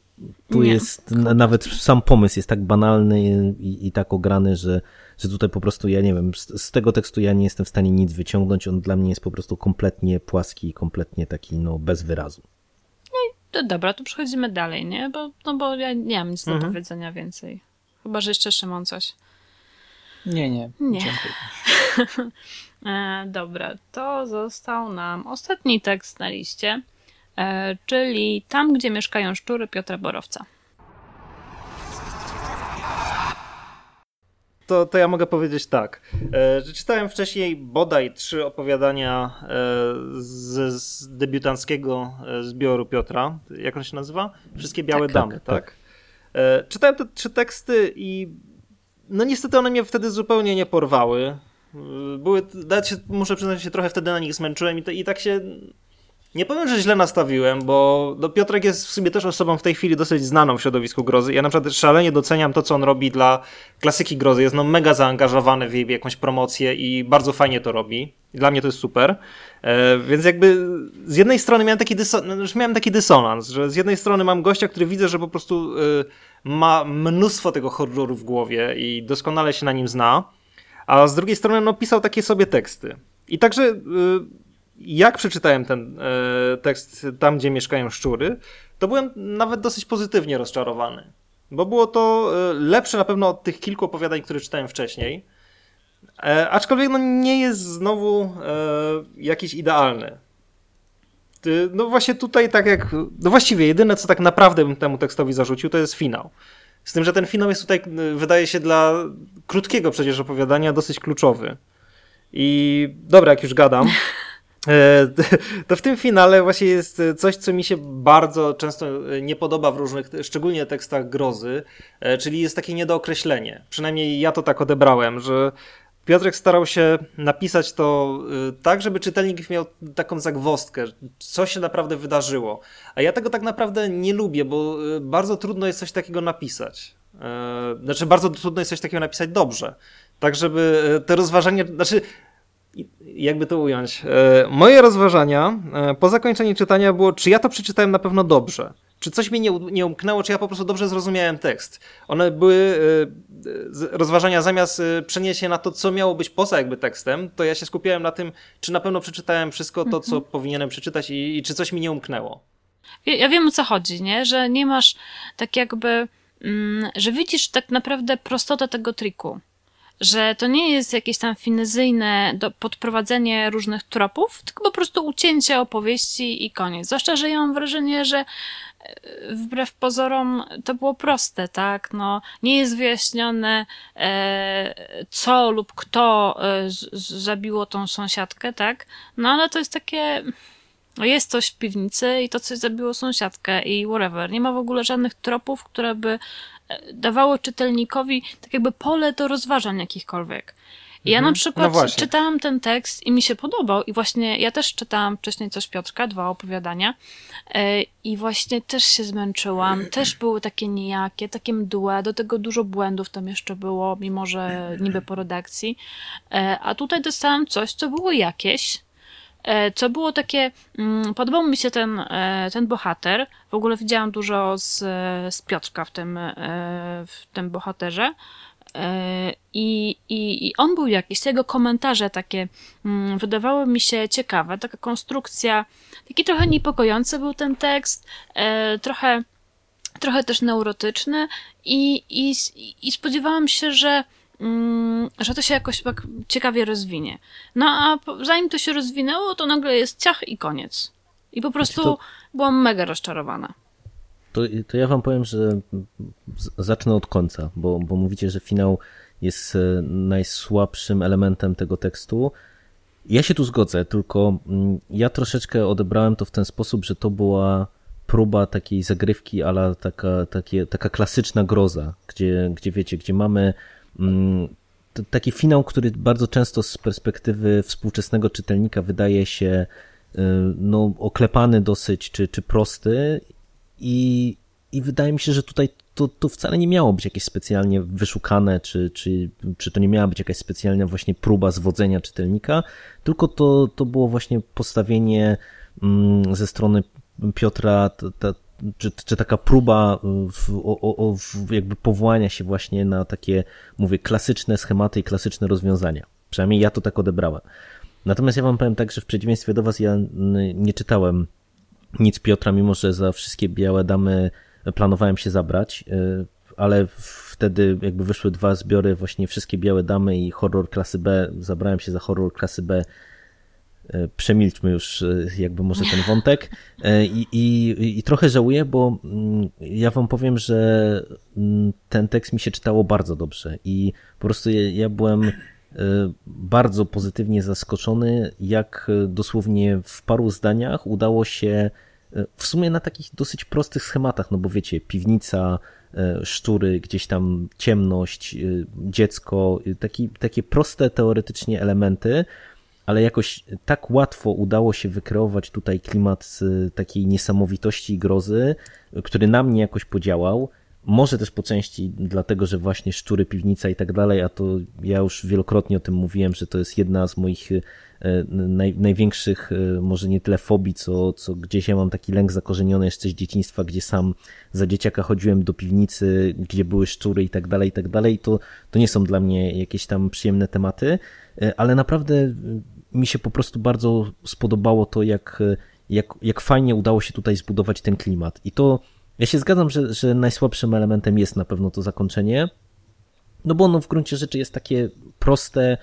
tu Nie, jest, na- nawet sam pomysł jest tak banalny i, i tak ograny, że, że tutaj po prostu, ja nie wiem, z, z tego tekstu ja nie jestem w stanie nic wyciągnąć, on dla mnie jest po prostu kompletnie płaski i kompletnie taki, no, bez wyrazu. To dobra, to przechodzimy dalej, nie? Bo, no bo ja nie mam nic do Mhm. powiedzenia więcej. Chyba, że jeszcze Szymon coś. Nie, nie. Nie. E, dobra, to został nam ostatni tekst na liście, e, czyli Tam, gdzie mieszkają szczury Piotra Borowca. To, to ja mogę powiedzieć tak, e, że czytałem wcześniej bodaj trzy opowiadania e, z, z debiutanckiego e, zbioru Piotra. Jak on się nazywa? Wszystkie białe Tak, damy, tak, tak. tak. E, Czytałem te trzy teksty i no niestety one mnie wtedy zupełnie nie porwały. Były, dać muszę przyznać, że się trochę wtedy na nich zmęczyłem i, to, i tak się nie powiem, że źle nastawiłem, bo no Piotrek jest w sumie też osobą w tej chwili dosyć znaną w środowisku grozy. Ja na przykład szalenie doceniam to, co on robi dla klasyki grozy. Jest no mega zaangażowany w jej jakąś promocję i bardzo fajnie to robi. Dla mnie to jest super. E, więc jakby z jednej strony miałem taki, dyso- no, miałem taki dysonans, że z jednej strony mam gościa, który widzę, że po prostu y, ma mnóstwo tego horroru w głowie i doskonale się na nim zna, a z drugiej strony no, pisał takie sobie teksty. I także y, jak przeczytałem ten e, tekst tam, gdzie mieszkają szczury, to byłem nawet dosyć pozytywnie rozczarowany. Bo było to e, lepsze na pewno od tych kilku opowiadań, które czytałem wcześniej. E, aczkolwiek no, nie jest znowu e, jakiś idealny. No właśnie tutaj tak jak... No właściwie jedyne, co tak naprawdę bym temu tekstowi zarzucił, to jest finał. Z tym, że ten finał jest tutaj, y, wydaje się, dla krótkiego przecież opowiadania dosyć kluczowy. I dobra, jak już gadam, e, to w tym finale właśnie jest coś, co mi się bardzo często nie podoba w różnych, szczególnie tekstach grozy, e, czyli jest takie niedookreślenie. Przynajmniej ja to tak odebrałem, że Piotrek starał się napisać to tak, żeby czytelnik miał taką zagwostkę, co się naprawdę wydarzyło. A ja tego tak naprawdę nie lubię, bo bardzo trudno jest coś takiego napisać. E, znaczy, bardzo trudno jest coś takiego napisać dobrze. Tak, żeby te rozważania. Znaczy, jakby to ująć? E, moje rozważania e, po zakończeniu czytania było, czy ja to przeczytałem na pewno dobrze czy coś mi nie, nie umknęło, czy ja po prostu dobrze zrozumiałem tekst. One były y, rozważania zamiast przenieść się na to, co miało być poza jakby tekstem, to ja się skupiałem na tym, czy na pewno przeczytałem wszystko to, co mhm. powinienem przeczytać i, i, czy coś mi nie umknęło. Ja, ja wiem o co chodzi, nie? Że nie masz tak jakby, mm, że widzisz tak naprawdę prostotę tego triku że to nie jest jakieś tam finezyjne do, podprowadzenie różnych tropów, tylko po prostu ucięcie opowieści i koniec. Zwłaszcza, że ja mam wrażenie, że e, wbrew pozorom to było proste, tak? No, nie jest wyjaśnione, e, co lub kto e, z, z, zabiło tą sąsiadkę, tak? No ale to jest takie. No jest coś w piwnicy i to coś zabiło sąsiadkę i whatever. Nie ma w ogóle żadnych tropów, które by dawało czytelnikowi tak jakby pole do rozważań jakichkolwiek. I ja na mhm. przykład no czytałam ten tekst i mi się podobał i właśnie ja też czytałam wcześniej coś Piotrka, dwa opowiadania e, i właśnie też się zmęczyłam, też były takie nijakie, takie mdłe, do tego dużo błędów tam jeszcze było, mimo że niby po redakcji, e, a tutaj dostałam coś, co było jakieś, co było takie, mm, podobał mi się ten, e, ten bohater. W ogóle widziałam dużo z, z Piotrka w tym, e, w tym bohaterze. I, i, I on był jakiś, jego komentarze takie mm, wydawały mi się ciekawe, taka konstrukcja, taki trochę niepokojący był ten tekst, trochę, trochę też neurotyczny i, i, i spodziewałam się, że że to się jakoś tak ciekawie rozwinie. No a zanim to się rozwinęło, to nagle jest ciach i koniec. I po prostu to... byłam mega rozczarowana. To, to ja wam powiem, że zacznę od końca, bo, bo mówicie, że finał jest e, najsłabszym elementem tego tekstu. Ja się tu zgodzę, tylko mm, ja troszeczkę odebrałem to w ten sposób, że to była próba takiej zagrywki, ale taka, takie, taka klasyczna groza, gdzie, gdzie wiecie, gdzie mamy Mm, taki finał, który bardzo często z perspektywy współczesnego czytelnika wydaje się y, no, oklepany dosyć, czy, czy prosty i, i wydaje mi się, że tutaj to, to wcale nie miało być jakieś specjalnie wyszukane, czy, czy, czy to nie miała być jakaś specjalna właśnie próba zwodzenia czytelnika, tylko to, to było właśnie postawienie mm, ze strony Piotra ta, czy, czy taka próba w, o, o, jakby powołania się właśnie na takie, mówię, klasyczne schematy i klasyczne rozwiązania. Przynajmniej ja to tak odebrałem. Natomiast ja wam powiem tak, że w przeciwieństwie do was ja nie czytałem nic Piotra, mimo że za wszystkie białe damy planowałem się zabrać, y, ale wtedy jakby wyszły dwa zbiory, właśnie wszystkie białe damy i horror klasy B. Zabrałem się za horror klasy B przemilczmy już e, jakby może ten wątek. E, I, i, i trochę żałuję, bo mm, ja wam powiem, że mm, ten tekst mi się czytało bardzo dobrze i po prostu ja, ja byłem bardzo pozytywnie zaskoczony, jak dosłownie w paru zdaniach udało się w sumie na takich dosyć prostych schematach, no bo wiecie, piwnica, szczury, gdzieś tam ciemność, dziecko, taki, takie proste teoretycznie elementy, ale jakoś tak łatwo udało się wykreować tutaj klimat takiej niesamowitości i grozy, który na mnie jakoś podziałał. Może też po części dlatego, że właśnie szczury, piwnica i tak dalej, a to ja już wielokrotnie o tym mówiłem, że to jest jedna z moich e, naj, największych, e, może nie tyle fobii, co, co gdzieś ja mam taki lęk zakorzeniony jeszcze z dzieciństwa, gdzie sam za dzieciaka chodziłem do piwnicy, gdzie były szczury i tak dalej, i tak dalej. To, to nie są dla mnie jakieś tam przyjemne tematy, ale naprawdę mi się po prostu bardzo spodobało to, jak, jak, jak fajnie udało się tutaj zbudować ten klimat. I to, ja się zgadzam, że, że najsłabszym elementem jest na pewno to zakończenie, no bo ono w gruncie rzeczy jest takie proste,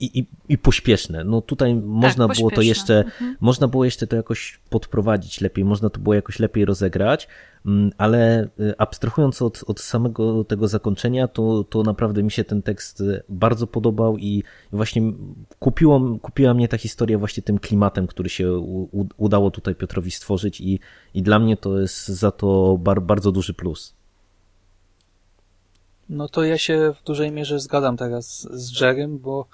i, i, i pośpieszne. No tutaj można było to jeszcze, Mhm. można było jeszcze to jakoś podprowadzić lepiej, można to było jakoś lepiej rozegrać, mm, ale y, abstrahując od, od samego tego zakończenia, to, to naprawdę mi się ten tekst y, bardzo podobał i właśnie kupiło, kupiła mnie ta historia właśnie tym klimatem, który się u- udało tutaj Piotrowi stworzyć i, i dla mnie to jest za to bar, bardzo duży plus. No to ja się w dużej mierze zgadzam teraz z Jerem, bo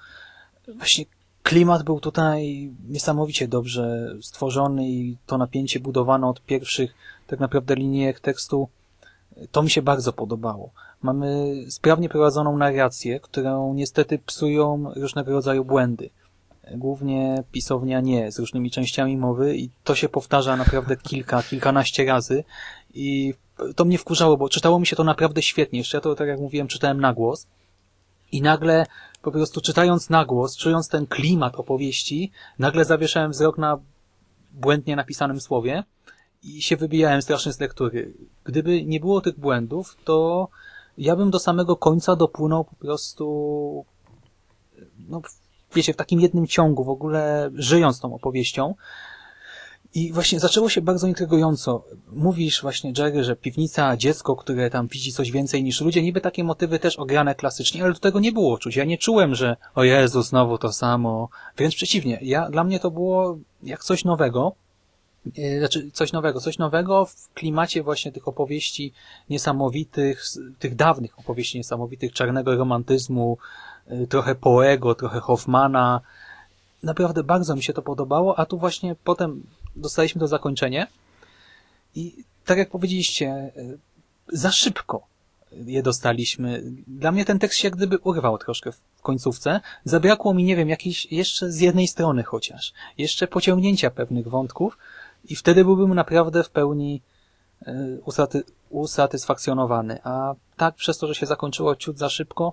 właśnie klimat był tutaj niesamowicie dobrze stworzony i to napięcie budowane od pierwszych tak naprawdę linijek tekstu. To mi się bardzo podobało. Mamy sprawnie prowadzoną narrację, którą niestety psują różnego rodzaju błędy. Głównie pisownia nie, z różnymi częściami mowy i to się powtarza naprawdę kilka, kilkanaście razy i to mnie wkurzało, bo czytało mi się to naprawdę świetnie. Jeszcze ja to, tak jak mówiłem, czytałem na głos i nagle po prostu czytając na głos, czując ten klimat opowieści, nagle zawieszałem wzrok na błędnie napisanym słowie i się wybijałem strasznie z lektury. Gdyby nie było tych błędów, to ja bym do samego końca dopłynął po prostu no, wiecie, w takim jednym ciągu, w ogóle żyjąc tą opowieścią. I właśnie zaczęło się bardzo intrygująco. Mówisz właśnie, Jerry, że piwnica, dziecko, które tam widzi coś więcej niż ludzie, niby takie motywy też ograne klasycznie, ale do tego nie było czuć. Ja nie czułem, że o Jezu, znowu to samo. Wręcz przeciwnie. Ja, dla mnie to było jak coś nowego. Yy, Znaczy, coś nowego, coś nowego w klimacie właśnie tych opowieści niesamowitych, tych dawnych opowieści niesamowitych, czarnego romantyzmu, yy, trochę Poego, trochę Hoffmana. Naprawdę bardzo mi się to podobało, a tu właśnie potem dostaliśmy to zakończenie i tak jak powiedzieliście, y, za szybko je dostaliśmy. Dla mnie ten tekst się jak gdyby urwał troszkę w końcówce. Zabrakło mi, nie wiem, jakiejś jeszcze z jednej strony chociaż, jeszcze pociągnięcia pewnych wątków i wtedy byłbym naprawdę w pełni y, usaty, usatysfakcjonowany. A tak przez to, że się zakończyło ciut za szybko,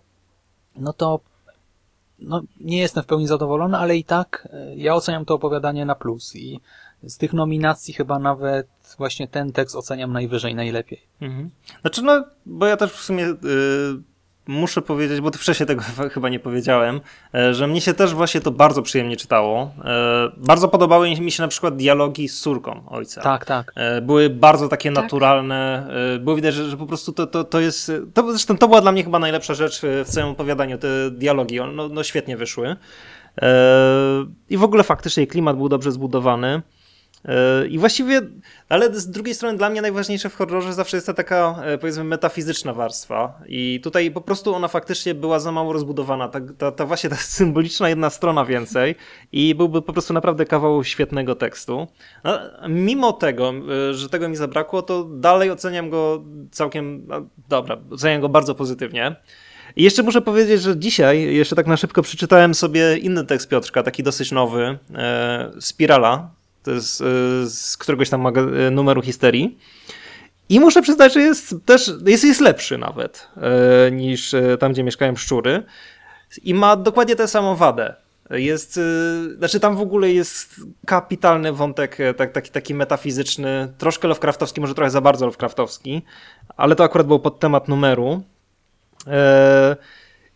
no to no, nie jestem w pełni zadowolony, ale i tak y, ja oceniam to opowiadanie na plus i z tych nominacji chyba nawet właśnie ten tekst oceniam najwyżej, najlepiej. Mhm. Znaczy, no, bo ja też w sumie y, muszę powiedzieć, bo wcześniej tego chyba nie powiedziałem, e, że mnie się też właśnie to bardzo przyjemnie czytało. E, Bardzo podobały mi się na przykład dialogi z córką ojca. Tak, tak. Były bardzo takie Tak. naturalne. Było widać, że, że po prostu to, to, to jest. To, zresztą to była dla mnie chyba najlepsza rzecz w całym opowiadaniu. Te dialogi no, no świetnie wyszły. I w ogóle faktycznie klimat był dobrze zbudowany. E, I właściwie, ale z drugiej strony dla mnie najważniejsze w horrorze zawsze jest ta taka, e, powiedzmy, metafizyczna warstwa. I tutaj po prostu ona faktycznie była za mało rozbudowana. Ta, ta, ta właśnie ta symboliczna jedna strona więcej i byłby po prostu naprawdę kawał świetnego tekstu. No, mimo tego, e, że tego mi zabrakło, to dalej oceniam go całkiem, no, dobra, oceniam go bardzo pozytywnie. I jeszcze muszę powiedzieć, że dzisiaj, jeszcze tak na szybko przeczytałem sobie inny tekst Piotrka, taki dosyć nowy, e, Spirala, jest e, z któregoś tam e, numeru histerii. I muszę przyznać, że jest też, jest, jest lepszy nawet e, niż tam, gdzie mieszkają szczury. I ma dokładnie tę samą wadę. Jest, znaczy tam w ogóle jest kapitalny wątek, tak, taki, taki metafizyczny, troszkę Lovecraftowski, może trochę za bardzo Lovecraftowski, ale to akurat był pod temat numeru. E,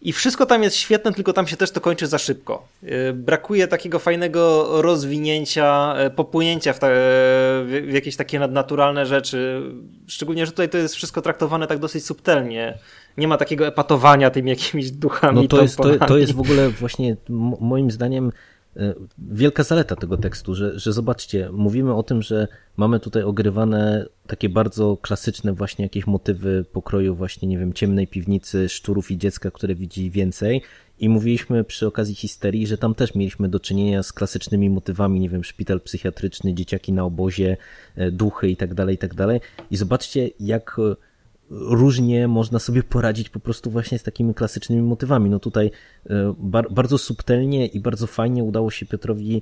I wszystko tam jest świetne, tylko tam się też to kończy za szybko. E, Brakuje takiego fajnego rozwinięcia, e, popłynięcia w, te, w w jakieś takie nadnaturalne rzeczy. Szczególnie, że tutaj to jest wszystko traktowane tak dosyć subtelnie. Nie ma takiego epatowania tymi jakimiś duchami. No to jest, to, to jest w ogóle właśnie moim zdaniem wielka zaleta tego tekstu, że, że zobaczcie, mówimy o tym, że mamy tutaj ogrywane takie bardzo klasyczne właśnie jakieś motywy pokroju właśnie, nie wiem, ciemnej piwnicy, szczurów i dziecka, które widzi więcej i mówiliśmy przy okazji histerii, że tam też mieliśmy do czynienia z klasycznymi motywami, nie wiem, szpital psychiatryczny, dzieciaki na obozie, e, duchy i tak dalej, i tak dalej. I zobaczcie, jak e, różnie można sobie poradzić po prostu właśnie z takimi klasycznymi motywami. No tutaj e, bar bardzo subtelnie i bardzo fajnie udało się Piotrowi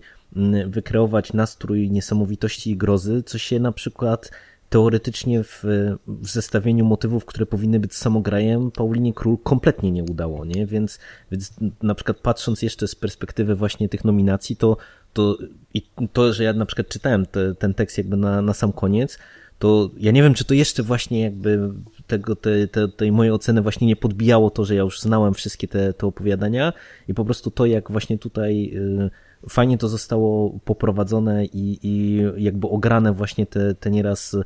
wykreować nastrój niesamowitości i grozy, co się na przykład teoretycznie w, w zestawieniu motywów, które powinny być samograjem, Paulinie Król kompletnie nie udało, nie? Więc, więc na przykład patrząc jeszcze z perspektywy właśnie tych nominacji, to, to, i to że ja na przykład czytałem te, ten tekst jakby na, na sam koniec, to ja nie wiem, czy to jeszcze właśnie jakby tego, te, te, tej mojej oceny właśnie nie podbijało to, że ja już znałem wszystkie te, te opowiadania i po prostu to, jak właśnie tutaj y, fajnie to zostało poprowadzone i, i jakby ograne właśnie te, te nieraz y,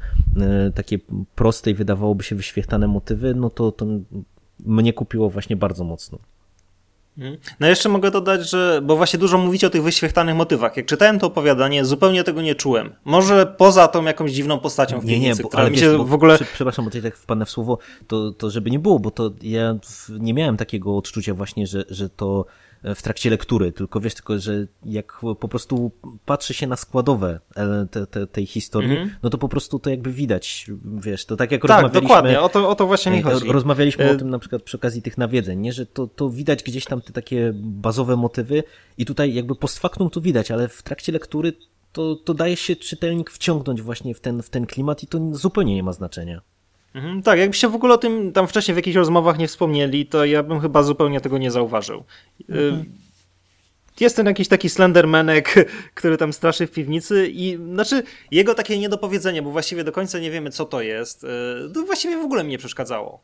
takie proste i wydawałoby się wyświetlane motywy, no to, to mnie kupiło właśnie bardzo mocno. Mhm. No jeszcze mogę dodać, że, bo właśnie dużo mówicie o tych wyświechtanych motywach. Jak czytałem to opowiadanie, zupełnie tego nie czułem. Może poza tą jakąś dziwną postacią w Nie, nie, piwnicy, bo, która ale mi wiesz, się bo, w ogóle... prze- Przepraszam, bo tutaj tak wpadnę w słowo, to, to żeby nie było, bo to ja nie miałem takiego odczucia właśnie, że, że to w trakcie lektury, tylko wiesz, tylko że jak po prostu patrzy się na składowe e, te, te, tej historii, Mhm. no to po prostu to jakby widać, wiesz, to tak jak Tak, rozmawialiśmy... dokładnie, o to, o to właśnie mi e, chodzi. Rozmawialiśmy E, o tym na przykład przy okazji tych nawiedzeń, nie? że to, to widać gdzieś tam te takie bazowe motywy i tutaj jakby post factum to widać, ale w trakcie lektury to, to daje się czytelnik wciągnąć właśnie w ten, w ten klimat i to zupełnie nie ma znaczenia. Mhm, tak, jakbyście w ogóle o tym tam wcześniej w jakichś rozmowach nie wspomnieli, to ja bym chyba zupełnie tego nie zauważył. Y, Jest ten jakiś taki slendermanek, który tam straszy w piwnicy i znaczy jego takie niedopowiedzenie, bo właściwie do końca nie wiemy co to jest, y, to właściwie w ogóle mi nie przeszkadzało.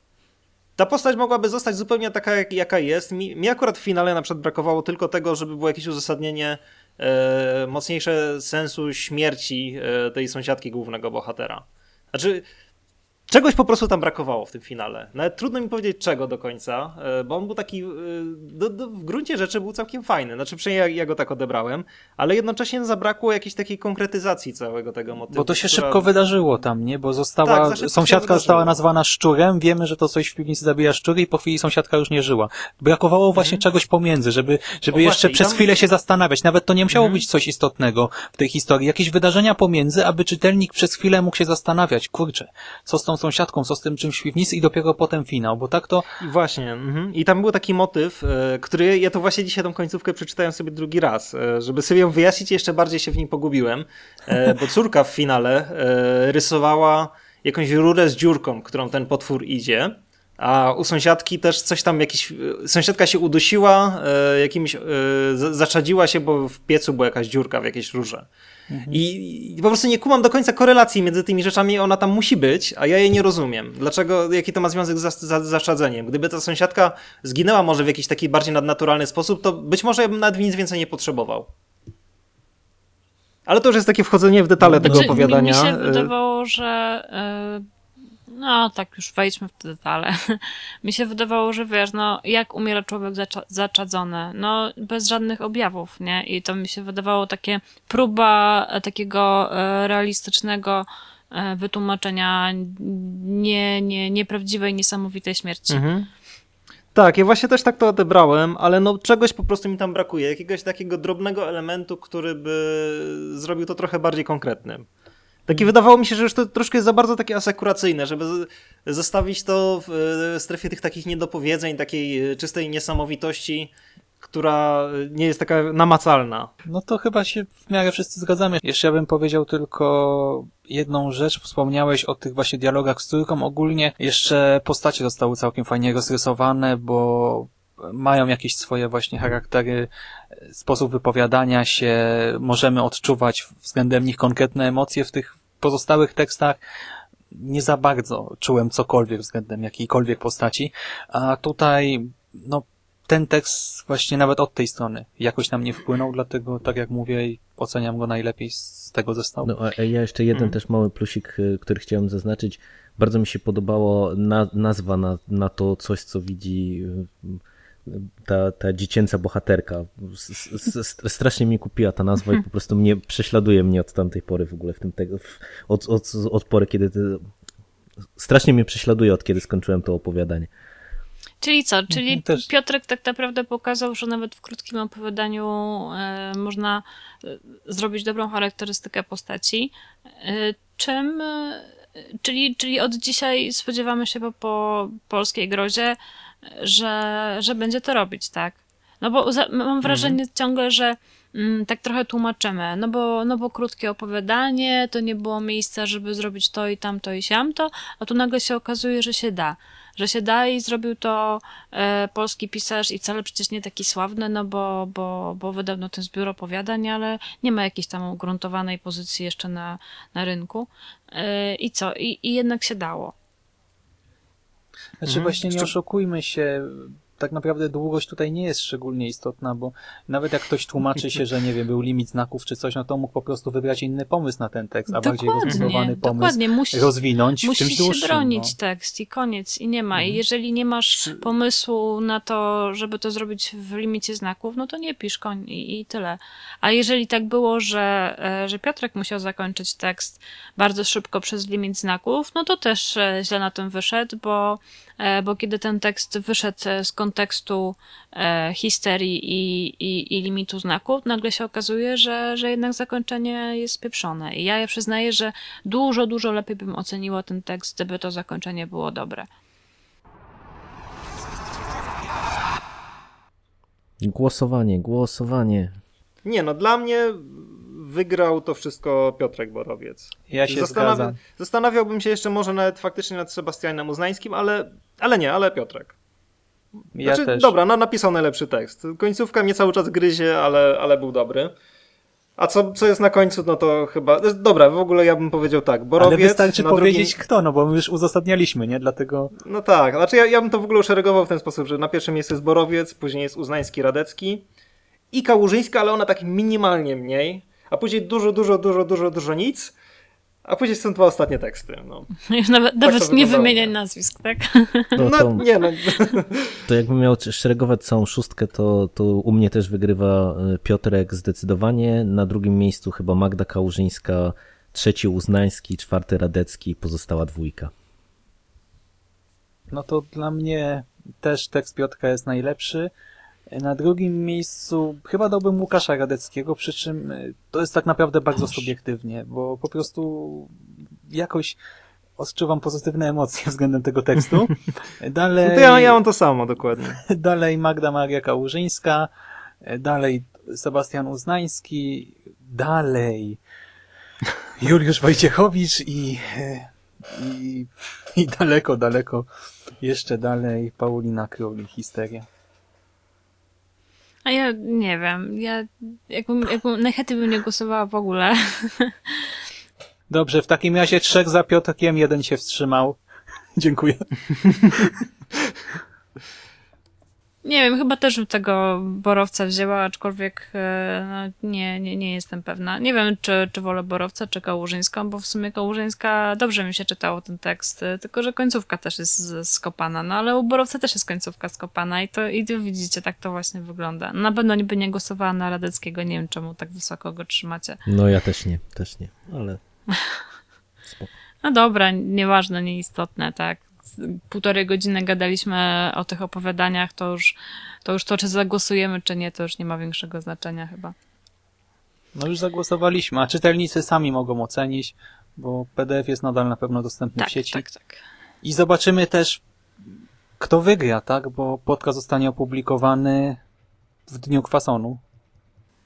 Ta postać mogłaby zostać zupełnie taka, jak, jaka jest. Mi, mi akurat w finale na przykład brakowało tylko tego, żeby było jakieś uzasadnienie e, mocniejsze sensu śmierci e, tej sąsiadki głównego bohatera. Znaczy, Czegoś po prostu tam brakowało w tym finale. Nawet trudno mi powiedzieć czego do końca, e, bo on był taki, e, do, do, w gruncie rzeczy był całkiem fajny. Znaczy przynajmniej ja, ja go tak odebrałem, ale jednocześnie zabrakło jakiejś takiej konkretyzacji całego tego motywu. Bo to się która- szybko wydarzyło tam, nie? Bo została, Tak, sąsiadka została nazwana szczurem, wiemy, że to coś w piwnicy zabija szczury i po chwili sąsiadka już nie żyła. Brakowało właśnie czegoś pomiędzy, żeby, żeby O, jeszcze właśnie, przez tam- chwilę się zastanawiać. Nawet to nie musiało Mhm. być coś istotnego w tej historii. Jakieś wydarzenia pomiędzy, aby czytelnik przez chwilę mógł się zastanawiać, kurczę, co z tą sąsiadką, co z tym czymś piwnicy i dopiero potem finał, bo tak to I właśnie, mhm. i tam był taki motyw, e, który ja to właśnie dzisiaj tą końcówkę przeczytałem sobie drugi raz, e, żeby sobie ją wyjaśnić, jeszcze bardziej się w nim pogubiłem, e, bo córka w finale rysowała jakąś rurę z dziurką, którą ten potwór idzie, a u sąsiadki też coś tam, jakiś, e, sąsiadka się udusiła, e, jakimś, e, z- zaczadziła się, bo w piecu była jakaś dziurka w jakiejś rurze. I, I po prostu nie kumam do końca korelacji między tymi rzeczami, ona tam musi być, a ja jej nie rozumiem. Dlaczego, jaki to ma związek z za, za, zaszczadzeniem? Gdyby ta sąsiadka zginęła może w jakiś taki bardziej nadnaturalny sposób, to być może ja bym nawet nic więcej nie potrzebował. Ale to już jest takie wchodzenie w detale tego Znaczy, opowiadania. Mi, mi się E, wydawało, że. No, tak, już wejdźmy w te detale. mi się wydawało, że wiesz, no, jak umiera człowiek zacza- zaczadzony? No, bez żadnych objawów, nie? I to mi się wydawało takie próba e, takiego e, realistycznego e, wytłumaczenia nie, nie, nieprawdziwej, niesamowitej śmierci. Mhm. Tak, ja właśnie też tak to odebrałem, ale no czegoś po prostu mi tam brakuje. Jakiegoś takiego drobnego elementu, który by zrobił to trochę bardziej konkretnym. Takie wydawało mi się, że już to troszkę jest za bardzo takie asekuracyjne, żeby zostawić to w strefie tych takich niedopowiedzeń, takiej e, czystej niesamowitości, która nie jest taka namacalna. No to chyba się w miarę wszyscy zgadzamy. Jeszcze ja bym powiedział tylko jedną rzecz. Wspomniałeś o tych właśnie dialogach z córką. Ogólnie jeszcze postacie zostały całkiem fajnie rozrysowane, bo mają jakieś swoje właśnie charaktery, sposób wypowiadania się, możemy odczuwać względem nich konkretne emocje w tych pozostałych tekstach. Nie za bardzo czułem cokolwiek względem jakiejkolwiek postaci, a tutaj, no, ten tekst właśnie nawet od tej strony jakoś nam nie wpłynął, dlatego tak jak mówię, oceniam go najlepiej z tego zestawu. No, a ja jeszcze jeden Mhm. też mały plusik, y, który chciałem zaznaczyć. Bardzo mi się podobało na, nazwa na, na to coś, co widzi y, ta, ta dziecięca bohaterka. S, s, s, strasznie mnie kupiła ta nazwa i po prostu mnie prześladuje mnie od tamtej pory w ogóle w tym tego, od, od, od pory, kiedy strasznie mnie prześladuje od kiedy skończyłem to opowiadanie. Czyli co? Czyli Mhm, też. Piotrek tak naprawdę pokazał, że nawet w krótkim opowiadaniu e, można e, zrobić dobrą charakterystykę postaci. E, czym, czyli, czyli od dzisiaj spodziewamy się po, po polskiej grozie, że, że będzie to robić, tak? No bo za, mam wrażenie ciągle, że mm, tak trochę tłumaczymy, no bo, no bo krótkie opowiadanie, to nie było miejsca, żeby zrobić to i tamto i siamto, a tu nagle się okazuje, że się da. Że się da i zrobił to e, polski pisarz i wcale przecież nie taki sławny, no bo, bo, bo wydał no ten zbiór opowiadań, ale nie ma jakiejś tam ugruntowanej pozycji jeszcze na, na rynku. E, I co? I, I jednak się dało. Znaczy Mhm. właśnie nie oszukujmy się, tak naprawdę długość tutaj nie jest szczególnie istotna, bo nawet jak ktoś tłumaczy się, że nie wiem, był limit znaków czy coś, no to mógł po prostu wybrać inny pomysł na ten tekst, a bardziej rozbudowany Dokładnie, pomysł dokładnie. Musi, rozwinąć w musi czymś się dłuższym. bronić no. tekst i koniec, i nie ma. I Mhm. jeżeli nie masz pomysłu na to, żeby to zrobić w limicie znaków, no to nie pisz koń i, i tyle. A jeżeli tak było, że, e, że Piotrek musiał zakończyć tekst bardzo szybko przez limit znaków, no to też e, źle na tym wyszedł, bo, e, bo kiedy ten tekst wyszedł e, z kontekstu e, histerii i, i, i limitu znaków, nagle się okazuje, że, że jednak zakończenie jest pieprzone. I ja ja przyznaję, że dużo, dużo lepiej bym oceniła ten tekst, gdyby to zakończenie było dobre. Głosowanie, głosowanie. Nie, no dla mnie wygrał to wszystko Piotrek Borowiec. Ja się Zastanawia- zgadzam. Zastanawiałbym się jeszcze może nawet faktycznie nad Sebastianem Uznańskim, ale, ale nie, ale Piotrek. Ja Znaczy, też. Dobra, no, napisał najlepszy tekst. Końcówka mnie cały czas gryzie, ale, ale był dobry. A co, co jest na końcu, no to chyba... Dobra, w ogóle ja bym powiedział tak, Borowiec... Ale wystarczy powiedzieć drugim... kto, no bo my już uzasadnialiśmy, nie? Dlatego No tak, znaczy ja, ja bym to w ogóle uszeregował w ten sposób, że na pierwszym miejscu jest Borowiec, później jest Uznański, Radecki i Kałużyńska, ale ona tak minimalnie mniej, a później dużo, dużo, dużo, dużo, dużo nic, a później są dwa ostatnie teksty. No, Już nawet, to nawet nie wymieniaj nazwisk, tak? No, no to, nie no, to jakbym miał szeregować całą szóstkę, to, to u mnie też wygrywa y, Piotrek zdecydowanie. Na drugim miejscu chyba Magda Kałużyńska, trzeci Uznański, czwarty Radecki, pozostała dwójka. No to dla mnie też tekst Piotrka jest najlepszy. Na drugim miejscu chyba dałbym Łukasza Radeckiego, przy czym y, to jest tak naprawdę bardzo subiektywnie, bo po prostu jakoś odczuwam pozytywne emocje względem tego tekstu. Dalej, to ja, ja mam to samo dokładnie. dalej Magda Maria Kałużyńska, dalej Sebastian Uznański, dalej Juliusz Wojciechowicz i, i, i daleko, daleko jeszcze dalej Paulina Król i Histeria. A ja nie wiem, ja jakbym, jakbym najchętniej bym nie głosowała w ogóle. Dobrze, w takim razie trzech za Piotrkiem, jeden się wstrzymał. Dziękuję. Nie wiem, chyba też bym tego Borowca wzięła, aczkolwiek e, no, nie, nie, nie jestem pewna. Nie wiem, czy, czy wolę Borowca, czy Kałużyńską, bo w sumie Kałużyńska dobrze mi się czytało ten tekst, e, tylko że końcówka też jest skopana, no ale u Borowca też jest końcówka skopana i to i widzicie, tak to właśnie wygląda. Na pewno nie by nie głosowała na Radeckiego, nie wiem czemu tak wysoko go trzymacie. No ja też nie, też nie, ale spoko. No dobra, nieważne, nieistotne, tak. Półtorej godziny gadaliśmy o tych opowiadaniach, to już, to już to, czy zagłosujemy, czy nie, to już nie ma większego znaczenia chyba. No już zagłosowaliśmy, a czytelnicy sami mogą ocenić, bo PDF jest nadal na pewno dostępny Tak, w sieci. tak, tak. I zobaczymy też, kto wygra, tak? Bo podcast zostanie opublikowany w dniu kwasonu.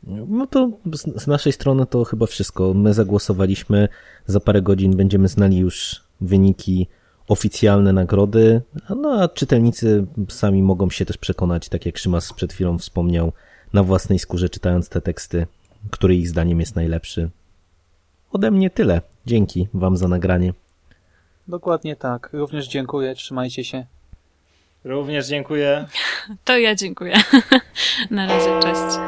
No to z, z naszej strony to chyba wszystko. My zagłosowaliśmy, za parę godzin będziemy znali już wyniki oficjalne nagrody, no a czytelnicy sami mogą się też przekonać, tak jak Szymas przed chwilą wspomniał, na własnej skórze czytając te teksty, który ich zdaniem jest najlepszy. Ode mnie tyle. Dzięki Wam za nagranie. Dokładnie tak. Również dziękuję, trzymajcie się. Również dziękuję. To ja dziękuję. Na razie, cześć.